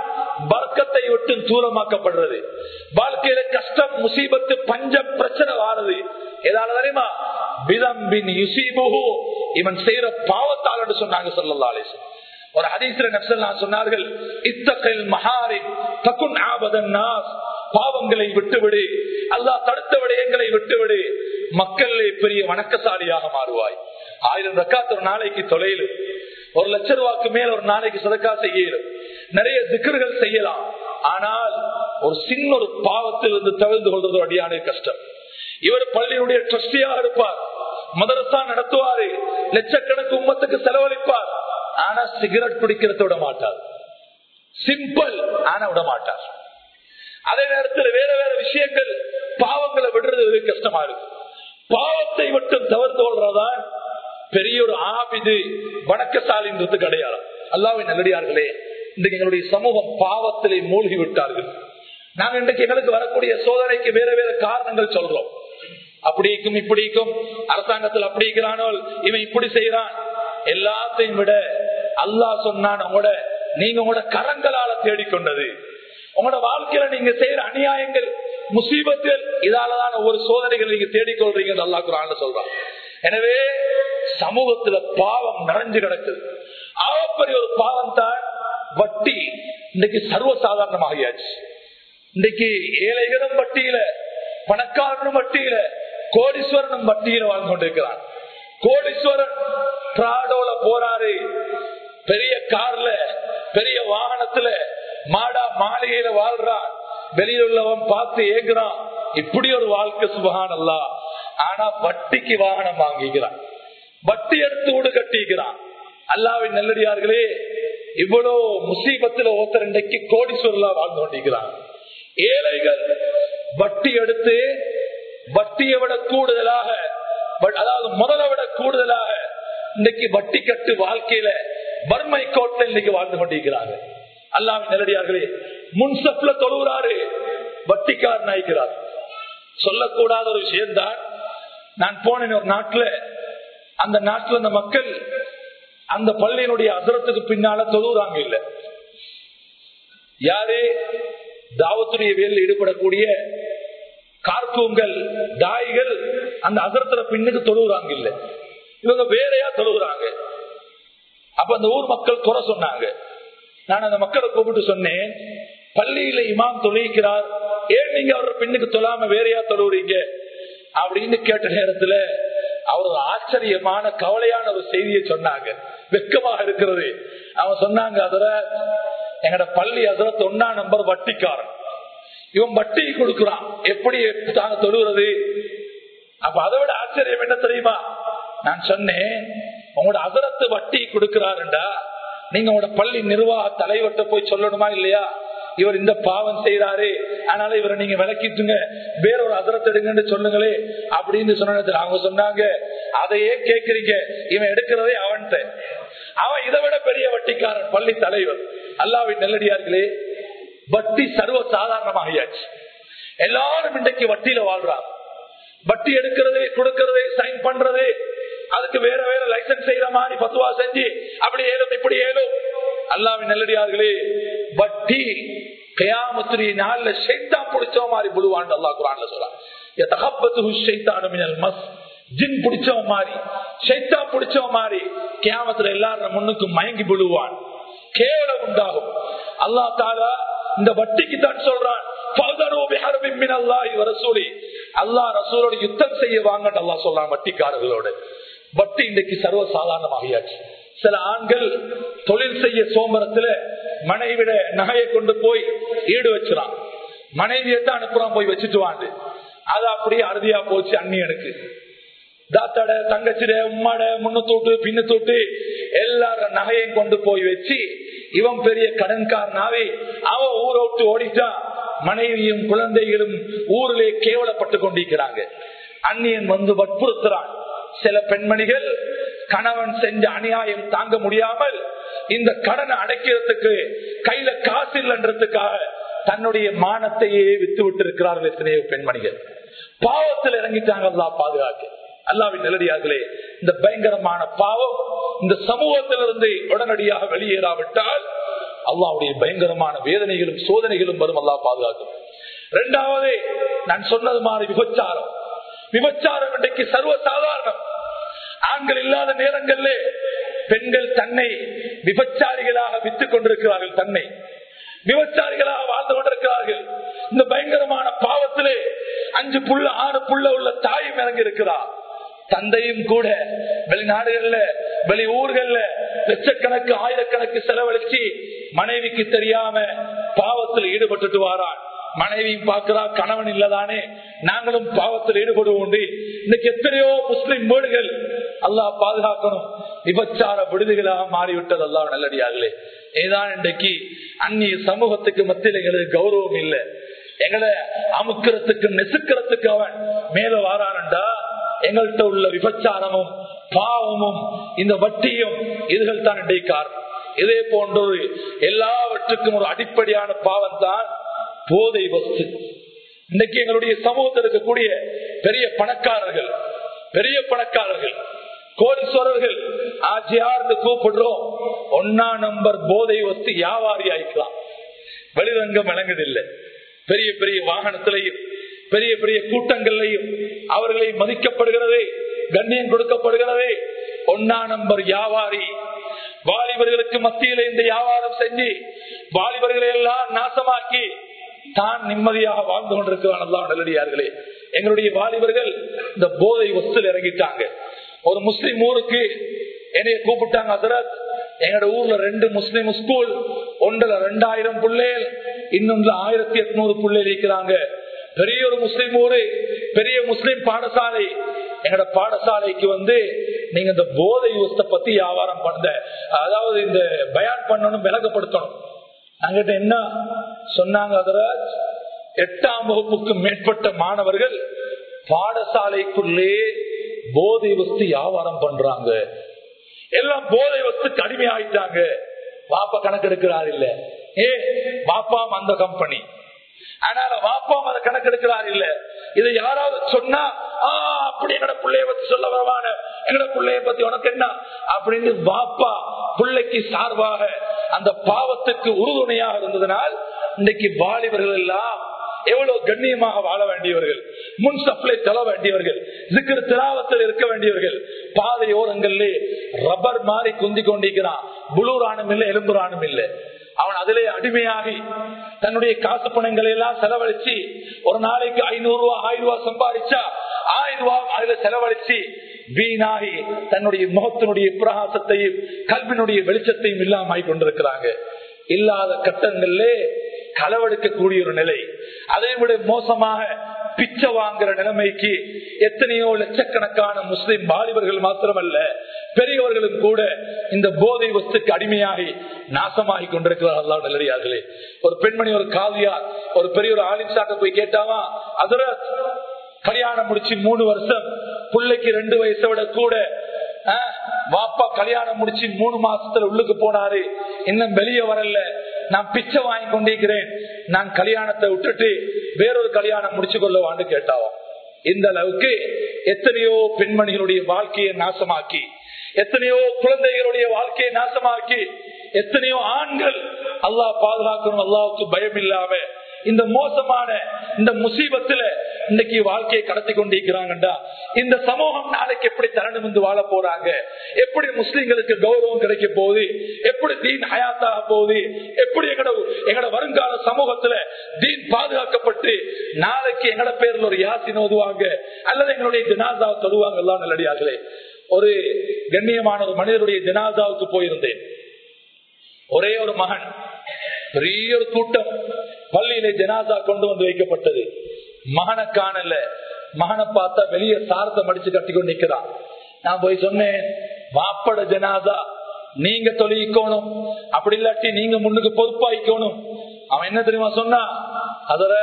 பறக்கத்தை விட்டு தூரமாக்கப்படுறது. வாழ்க்கையில கஷ்டம் முசீபத்து பஞ்ச பிரச்சனை வாருது. ஏதாவது தெரியுமா? விதம்பின் யுசீபுகு இவன் செய்யற பாவத்தால் சொன்னாங்க சொல்லலாம் ஒரு ஹதீஸ்ல நப்சல்லா சொன்னார்கள் இத்தகைல் மகாரி தகுன் ஆபதன் நாஸ் பாவங்களை விட்டுவிடு அல்லாஹ் தடுத்த விடயங்களை விட்டுவிடு மக்களே பெரிய வணக்கசாலியாக மாறுவாய். ஆயிரம் ரக்காத்து ஒரு நாளைக்கு தொலையிலும் ஒரு லட்ச ரூபாய்க்கு மேல் ஒரு நாளைக்கு சதக்கா செய்யலும் நிறைய திக்கர்கள் செய்யலாம். ஆனால் ஒரு சின்ன ஒரு பாவத்தில் இருந்து தவிர்த்து கொள்வது அடியான கஷ்டம். இவர் பள்ளியுடைய ட்ரஸ்டியாக இருப்பார். மதரசா நடத்துவாரு. லட்சக்கணக்கு உம்மத்துக்கு செலவழிப்பார். ஆனா சிகரெட் குடிக்கிறத விட மாட்டார். சிம்பிள் ஆனா விட மாட்டார். அதே நேரத்தில் வேற வேற விஷயங்கள் பாவங்களை விடுறது கஷ்டமா இருக்கு. பாவத்தை மட்டும் தவிர்த்து கொள்றதான் பெரிய ஒரு ஆபிது வணக்கசாலின்றது கிடையாது அல்லாவின் நல்லடியார்களே இன்றைக்கு எங்களுடைய சமூகம் பாவத்திலே மூழ்கி விட்டார்கள். நாங்க இன்றைக்கு எங்களுக்கு வரக்கூடிய சோதனைக்கு வேற வேற காரணங்கள் சொல்றோம். அப்படிக்கும் இப்படிக்கும் அரசாங்கத்தில் அப்படி இருக்கிறானோ இவன் இப்படி செய்யறான் எல்லாத்தையும் விட அல்லாஹ் சொன்னான் உங்களோட நீங்க உங்களோட கரங்களால தேடிக்கொண்டது. உங்களோட வாழ்க்கையில நீங்க செய்யற அநியாயங்கள் முசீபத்தில் இதாலதான் ஒவ்வொரு சோதனைகள் நீங்க தேடிக்கொள்றீங்க அல்லா குரான் சொல்றான். எனவே சமூகத்துல பாவம் நிறைஞ்சு கிடக்குது. ஆவப்பெரிய ஒரு பாவம் தான் வட்டி. இன்னைக்கு சர்வசாதாரணமாகியாச்சு இன்னைக்கு ஏழைகளும் வட்டியில பணக்காரனும் வட்டியில கோடீஸ்வரனும் வட்டியில வாழ்ந்து கொண்டிருக்கிறான். கோடீஸ்வரன் பிராடோல போறாரு. பெரிய கார்ல பெரிய வாகனத்துல மாடா மாளிகையில வாழ்றான். வெளியில் உள்ளவன் பார்த்து ஏங்குறான். இப்படி ஒரு வாழ்க்கை சுபகான் அல்ல ஆனா வட்டிக்கு வாகனம் வாங்கிக்கிறான். வட்டி எடுத்து வீடு கட்டிக்கிறான். அல்லாவின் நல்லடியார்களே இவ்வளவு முசீபத்துல ஒருத்தர் இன்றைக்கு கோடீஸ்வரலா வாழ்ந்து கொண்டிருக்கிறான் ஏழைகள் வட்டி எடுத்து வட்டியை விட கூடுதலாக அதாவது முதலை விட கூடுதலாக இன்னைக்கு வட்டி கட்டு வாழ்க்கையில வறுமை கோட்டில் இன்னைக்கு வாழ்ந்து கொண்டிருக்கிறார்கள். அல்லாம நிலடியார்களே முன்சப்ல தொழுகிறாரு வட்டிக்காரன் ஆயிக்கிறார். சொல்லக்கூடாத ஒரு விஷயம்தான் நான் போனேன் ஒரு நாட்டுல அந்த நாட்டுல அந்த மக்கள் அந்த பள்ளியினுடைய அசரத்துக்கு பின்னால தொழுகிறாங்க இல்ல. யாரு? தாவத்துடைய வேலில் ஈடுபடக்கூடிய கார்க்கூங்கள் தாய்கள் அந்த அசரத்துல பின்னுக்கு தொழுகிறாங்க இல்ல. இவங்க வேறையா தொழுகிறாங்க. அப்ப அந்த ஊர் மக்கள் குறை சொன்னாங்க. நான் அந்த மக்களை கூப்பிட்டு சொன்னேன் பள்ளியில இமாம் தொழிக்கிறார் ஏன் நீங்க அவரோட பின்னுக்கு தொழாம வேறையா தொழுறீங்க அப்படின்னு கேட்ட நேரத்துல அவர் ஒரு ஆச்சரியமான கவலையான ஒரு செய்தியை சொன்னாங்க. வெக்கமாக இருக்கிறது. அவன் சொன்னாங்க அதுல எங்கட பள்ளி அதுல ஒன்னா நம்பர் வட்டிக்காரன். இவன் வட்டி கொடுக்கிறான். எப்படி தாங்க தொழுகிறது அப்ப அதை விட ஆச்சரியம் என்ன தெரியுமா? நான் சொன்னேன் உங்களோட அதரத்து வட்டி கொடுக்கிறாருண்டா? நீங்க உங்களோட பள்ளி நிர்வாக தலைவர்கிட்ட போய் சொல்லணுமா இல்லையா? இவர் இந்த பாவம் செய்யறாரு அதனால இவரை நீங்க விளக்கிட்டுங்க. வேற ஒரு அதரத்தை எடுங்கன்னு சொல்லுங்களே அப்படின்னு சொன்ன அவங்க சொன்னாங்க. அதையே கேக்குறீங்க. இவன் எடுக்கிறதே அவன்கிட்ட. அவன் இதை விட பெரிய வட்டிக்காரன் பள்ளி தலைவர். அல்லாவின் நெல்லடியார்களே வட்டி சர்வ சாதாரணமாகியாச்சு எல்லாரும் இன்றைக்கு வட்டியில வாழ்றாங்க. வட்டி எடுக்கிறது கொடுக்கறது சைன் பண்றது அதுக்கு வேற வேற லைசன்ஸ் செய்யற மாதிரி பத்துவா செஞ்சு அப்படி ஏலும் இப்படி ஏலும். அல்லாவின் நெல்லடியார்களே வட்டி கயாமத்திரி நாள்ல சைத்தான் பிடிச்ச மாதிரி புழுவான் அல்லா குரான்ல சொல்றான். ஜின் பிடிச்சவன் மாதிரி ஷைத்தா பிடிச்சவன் மாதிரி கியாமத்துல எல்லாரும் முன்னுக்கு மயங்கி விழுவான் கேவலம் உண்டாகும். அல்லா தாலா இந்த வட்டிக்கு தான் சொல்றான். அல்லா ரசூலோட யுத்தம் செய்ய வாங்க அல்லா சொல்றான் வட்டிக்காரர்களோட. வட்டி இன்றைக்கு சர்வ சாதாரணமாகியாச்சு. சில ஆண்கள் தொழில் செய்ய சோமரத்துல மனைவிட நகையை கொண்டு போய் ஈடு வச்சுறான். மனைவியை தான் அனுப்புறான் போய் வச்சுட்டு வாண்டு அது அப்படியே அறுதியா போச்சு அண்ணியனுக்கு தாத்தாட தங்கச்சிட உம்மாட முன்னு தூட்டு பின்னு தூட்டு எல்லாரும் நகையும் கொண்டு போய் வச்சு இவன் பெரிய கடன்காரனாவே அவன் ஊரை விட்டு ஓடிட்டா மனைவியும் குழந்தைகளும் ஊரிலே கேவலப்பட்டு கொண்டிருக்கிறாங்க. அந்நியன் வந்து வற்புறுத்துறான். சில பெண்மணிகள் கணவன் செஞ்ச அநியாயம் தாங்க முடியாமல் இந்த கடனை அடைக்கிறதுக்கு கையில காசு இல்லைன்றதுக்காக தன்னுடைய மானத்தையே வித்து விட்டு இருக்கிறார்கள் எத்தனையோ பெண்மணிகள். பாவத்தில் இறங்கிட்டாங்க அல்லா பாதுகாக்க. அல்லாவின் நிலடியார்களே இந்த பயங்கரமான பாவம் இந்த சமூகத்திலிருந்து உடனடியாக வெளியேறாவிட்டால் அல்லாவுடைய பயங்கரமான வேதனைகளும் சோதனைகளும் வரும் அல்லா பாதுகாக்கும். இரண்டாவது நான் சொன்னது மாதிரி விபச்சாரம். விபச்சாரம் இன்றைக்கு சர்வ சாதாரணம் ஆண்கள் இல்லாத நேரங்களில் பெண்கள் தன்னை விபச்சாரிகளாக வித்துக் கொண்டிருக்கிறார்கள் தன்னை. விபச்சாரிகளாக வாழ்ந்து கொண்டிருக்கிறார்கள். இந்த பயங்கரமான பாவத்திலே அஞ்சு புள்ள ஆறு புள்ள உள்ள தாயும் இறங்கி இருக்கிறார் தந்தையும் கூட வெளிநாடுகள்ல வெளி ஊர்கள்ல லட்சக்கணக்கு ஆயிரக்கணக்கு செலவழிச்சு மனைவிக்கு தெரியாம பாவத்தில் ஈடுபட்டுட்டு வாரான் மனைவியும் பார்க்கிறா கணவன் இல்லதானே? நாங்களும் பாவத்தில் ஈடுபடுவோம் இன்னைக்கு எத்தனையோ முஸ்லிம் வீடுகள் அல்லாஹ் பாதுகாக்கணும். விபச்சார விடுதிகளாக மாறிவிட்டது அல்லாஹ் நல்லடியாகலே இதுதான் இன்றைக்கு அந்நிய சமூகத்துக்கு மத்தியில் எங்களுக்கு கௌரவம் இல்லை. எங்களை அமுக்கிறதுக்கு நெசுக்கிறதுக்கு அவன் மேல வாரான்டா எங்கள்கிட்ட உள்ள விபச்சாரமும் பாவமும் இந்த வட்டியும் இதுகள் தான் இன்றைக்கு காரணம். இதே போன்றொரு எல்லாவற்றுக்கும் ஒரு அடிப்படையான பாவம் தான் போதை வஸ்து இன்னைக்கு எங்களுடைய சமூகத்தில் இருக்கக்கூடிய பெரிய பணக்காரர்கள் பெரிய பணக்காரர்கள் கோடீஸ்வரர்கள் ஆஜியார்னு கூப்பிடுறோம். ஒன்னா நம்பர் போதை வஸ்து வியாபாரி ஆயிக்கலாம். வெளிரங்கம் விளங்குதில்லை. பெரிய பெரிய வாகனத்திலையும் பெரிய பெரிய கூட்டங்கள்லையும் அவர்களை மதிக்கப்படுகிறது கண்ணியம் கொடுக்கப்படுகிறது. ஒன்னா நம்பர் வியாபாரி. வாலிபர்களுக்கு மத்தியில் இந்த வியாபாரம் செஞ்சு வாலிபர்களை எல்லாம் நாசமாக்கி தான் நிம்மதியாக வாழ்ந்து கொண்டிருக்கிறான் நல்லடியார்களே. எங்களுடைய வாலிபர்கள் இந்த போதை ஒஸ்தில் இறங்கிட்டாங்க. ஒரு முஸ்லிம் ஊருக்கு என்னைய கூப்பிட்டாங்க அதரத் எங்களோட ஊர்ல ரெண்டு முஸ்லிம் ஸ்கூல் ஒன்றுல ரெண்டாயிரம் பிள்ளைகள் இன்னொன்று ஆயிரத்தி எட்நூறு பிள்ளைகள் இருக்கிறாங்க. பெரிய ஒரு முஸ்லிம் ஊரு பெரிய முஸ்லிம் பாடசாலை. எங்களோட பாடசாலைக்கு வந்து நீங்க இந்த போதை வஸ்த பத்தி வியாபாரம் பண்ண அதாவது இந்த பயான் பண்ணணும் விலகப்படுத்தணும் அங்கிட்ட என்ன சொன்னாங்க அதராஜ் எட்டாம் வகுப்புக்கு மேற்பட்ட மாணவர்கள் பாடசாலைக்குள்ளே போதை வஸ்து வியாபாரம் பண்றாங்க. எல்லாம் போதை வஸ்து கடுமை ஆயிட்டாங்க பாப்பா கணக்கெடுக்கிறார் இல்ல. ஏ பாப்பாம் அந்த கம்பெனி அதனால வாப்பாம் அதை கணக்கெடுக்கிறார் இல்ல. இதை யாராவது சொன்னா அப்படி எங்கட பிள்ளைய பத்தி சொல்ல வரவான. எங்கட பிள்ளைய பத்தி உனக்கு என்ன? அப்படின்னு வாப்பா பிள்ளைக்கு சார்பாக அந்த பாவத்துக்கு உறுதுணையாக இருந்ததனால் இன்றைக்கு வாலிபர்கள் எல்லாம் எவ்வளவு கண்ணியமாக வாழ வேண்டியவர்கள் முன் சப்ளை தள வேண்டியவர்கள் சிக்கர் திராவத்தில் இருக்க வேண்டியவர்கள். பாதை ஓரங்களிலே ரப்பர் மாறி குந்தி கொண்டிருக்கிறான். புளூரானும் இல்லை எலும்புரானும் இல்லை. அவன் அதிலே அடிமையாகி தன்னுடைய காசு பணங்களை எல்லாம் செலவழிச்சு ஒரு நாளைக்கு ஐநூறு ரூபாய் ஆயிரம் ரூபாய் சம்பாதிச்சா ஆயிரம் ரூபாய் அதுல செலவழிச்சு வீணாகி தன்னுடைய முகத்தினுடைய பிரகாசத்தையும் கல்வினுடைய வெளிச்சத்தையும் இல்லாமல் கொண்டிருக்கிறாங்க. இல்லாத கட்டங்களிலே களவெடுக்கக்கூடிய ஒரு நிலை. அதை விட மோசமாக பிச்சை வாங்குற நிலைமைக்கு எத்தனையோ லட்சக்கணக்கான முஸ்லிம் வாலிபர்கள் மாத்திரமல்ல பெரியவர்களும் கூட இந்த போதை வஸ்துக்கு அடிமையாகி நாசமாகி கொண்டிருக்கிறார்கள். நல்லடியார்களே ஒரு பெண்மணி ஒரு காவியார் ஒரு பெரிய ஒரு ஆலிம்சாக்க போய் கேட்டாவா அதுல கல்யாணம் முடிச்சு மூணு வருஷம் பிள்ளைக்கு ரெண்டு வயசை விட கூட வாப்பா கல்யாணம் முடிச்சு மூணு மாசத்துல உள்ளுக்கு போனாரு இன்னும் வெளியே வரல நான் பிச்சை வாங்கி கொண்டிருக்கிறேன். நான் கல்யாணத்தை விட்டுட்டு வேறொரு கல்யாணம் முடிச்சு கொள்ளவான்னு கேட்டாவோ? இந்த அளவுக்கு எத்தனையோ பெண்மணிகளுடைய வாழ்க்கையை நாசமாக்கி எத்தனையோ குழந்தைகளுடைய வாழ்க்கையை நாசமாக்கி எத்தனையோ ஆண்கள் அல்லாஹ் பாதுகாக்கணும் அல்லாவுக்கு பயம் இல்லாம இந்த மோசமான இந்த முசீபத்துல இன்னைக்கு வாழ்க்கையை கடத்தி கொண்டிருக்கிறாங்கடா இந்த சமூகம் நாளைக்கு எப்படி தரணும் என்று வாழ போறாங்க? எப்படி முஸ்லிம்களுக்கு கௌரவம் கிடைக்க போகுது? எப்படி தீன் ஹயாத்தாக போகுது? எப்படி எங்கட எங்கட வருங்கால சமூகத்துல தீன் பாதுகாக்கப்பட்டு நாளைக்கு எங்கட பேர்ல ஒரு யாசின் ஓதுவாங்க? அல்லது எங்களுடைய தினாசாவை தொடுவாங்க எல்லாம் நல்லடியாகலே ஒரு கண்ணியமான ஒரு மனிதருடைய தினாசாவுக்கு போயிருந்தேன். ஒரே ஒரு மகன் பெரிய ஒரு கூட்டம் பள்ளியிலே ஜனாதா கொண்டு வந்து வைக்கப்பட்டது. மகனை காணல. மகனை பார்த்தா வெளியே சாரத்தை மடிச்சு கட்டி கொண்டு நிக்கிறான் நான் போய் சொன்னேன் வாப்பட ஜனாதா நீங்க தொழிக்கணும் அப்படி இல்லாட்டி நீங்க முன்னுக்கு பொறுப்பாய்க்கணும். அவன் என்ன தெரியுமா சொன்னா அதோட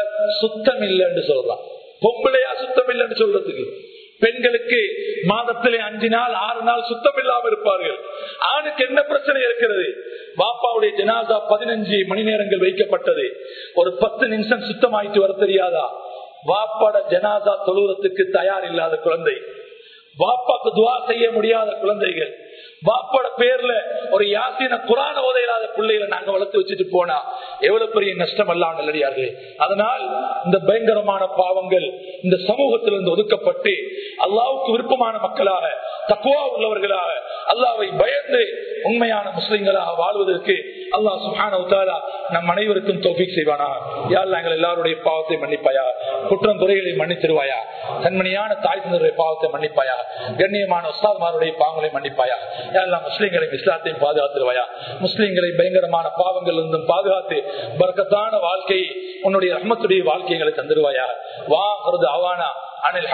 சுத்தம் இல்லைன்னு சொல்றான். பொம்பளையா சுத்தம் இல்லைன்னு சொல்றதுக்கு. பெண்களுக்கு மாதத்திலே அஞ்சு நாள் ஆறு நாள் சுத்தம் இல்லாமல் இருப்பார்கள். ஆணுக்கு என்ன பிரச்சனை இருக்கிறது? பாப்பாவுடைய ஜனாதா பதினஞ்சு மணி நேரங்கள் வைக்கப்பட்டது. ஒரு பத்து நிமிஷம் சுத்தமாயிட்டு வர தெரியாதா? வாப்பாட ஜனாதா தொழுவத்துக்கு தயார் இல்லாத குழந்தை. வாப்பாக்கு துவா செய்ய முடியாத குழந்தைகள். பாப்போட பேர்ல ஒரு யாசின குரான ஓதையில்லாத பிள்ளைகளை நாங்க வளர்த்து வச்சுட்டு போனா எவ்வளவு பெரிய நஷ்டம் எல்லாம் நல்லடியார்கள் அதனால் இந்த பயங்கரமான பாவங்கள் இந்த சமூகத்திலிருந்து ஒதுக்கப்பட்டு அல்லாவுக்கு விருப்பமான மக்களாக தக்குவா உள்ளவர்களாக அல்லாவை பயந்து உண்மையான முஸ்லிம்களாக வாழ்வதற்கு அல்லாஹ் சுஹான உத்தாரா நம் அனைவருக்கும் தோஃபிக் செய்வானா? யார் எங்கள் எல்லாருடைய பாவத்தை மன்னிப்பாயா? குற்றம் துறைகளை மன்னித்திருவாயா? தன்மணியான தாய் தந்தருடைய பாவத்தை மன்னிப்பாயா? கண்ணியமான உஸ்தாத்மாருடைய பாவங்களை மன்னிப்பாயா? யாரெல்லாம் முஸ்லீம்களை இஸ்லாத்தையும் பாதுகாத்துருவாயா முஸ்லீம்களை பயங்கரமான பாவங்கள் இருந்தும் பாதுகாத்து பர்கத்தான வாழ்க்கையை உன்னுடைய ரஹ்மத்துடைய வாழ்க்கைகளை தந்துருவாயா வா அவானா அனில்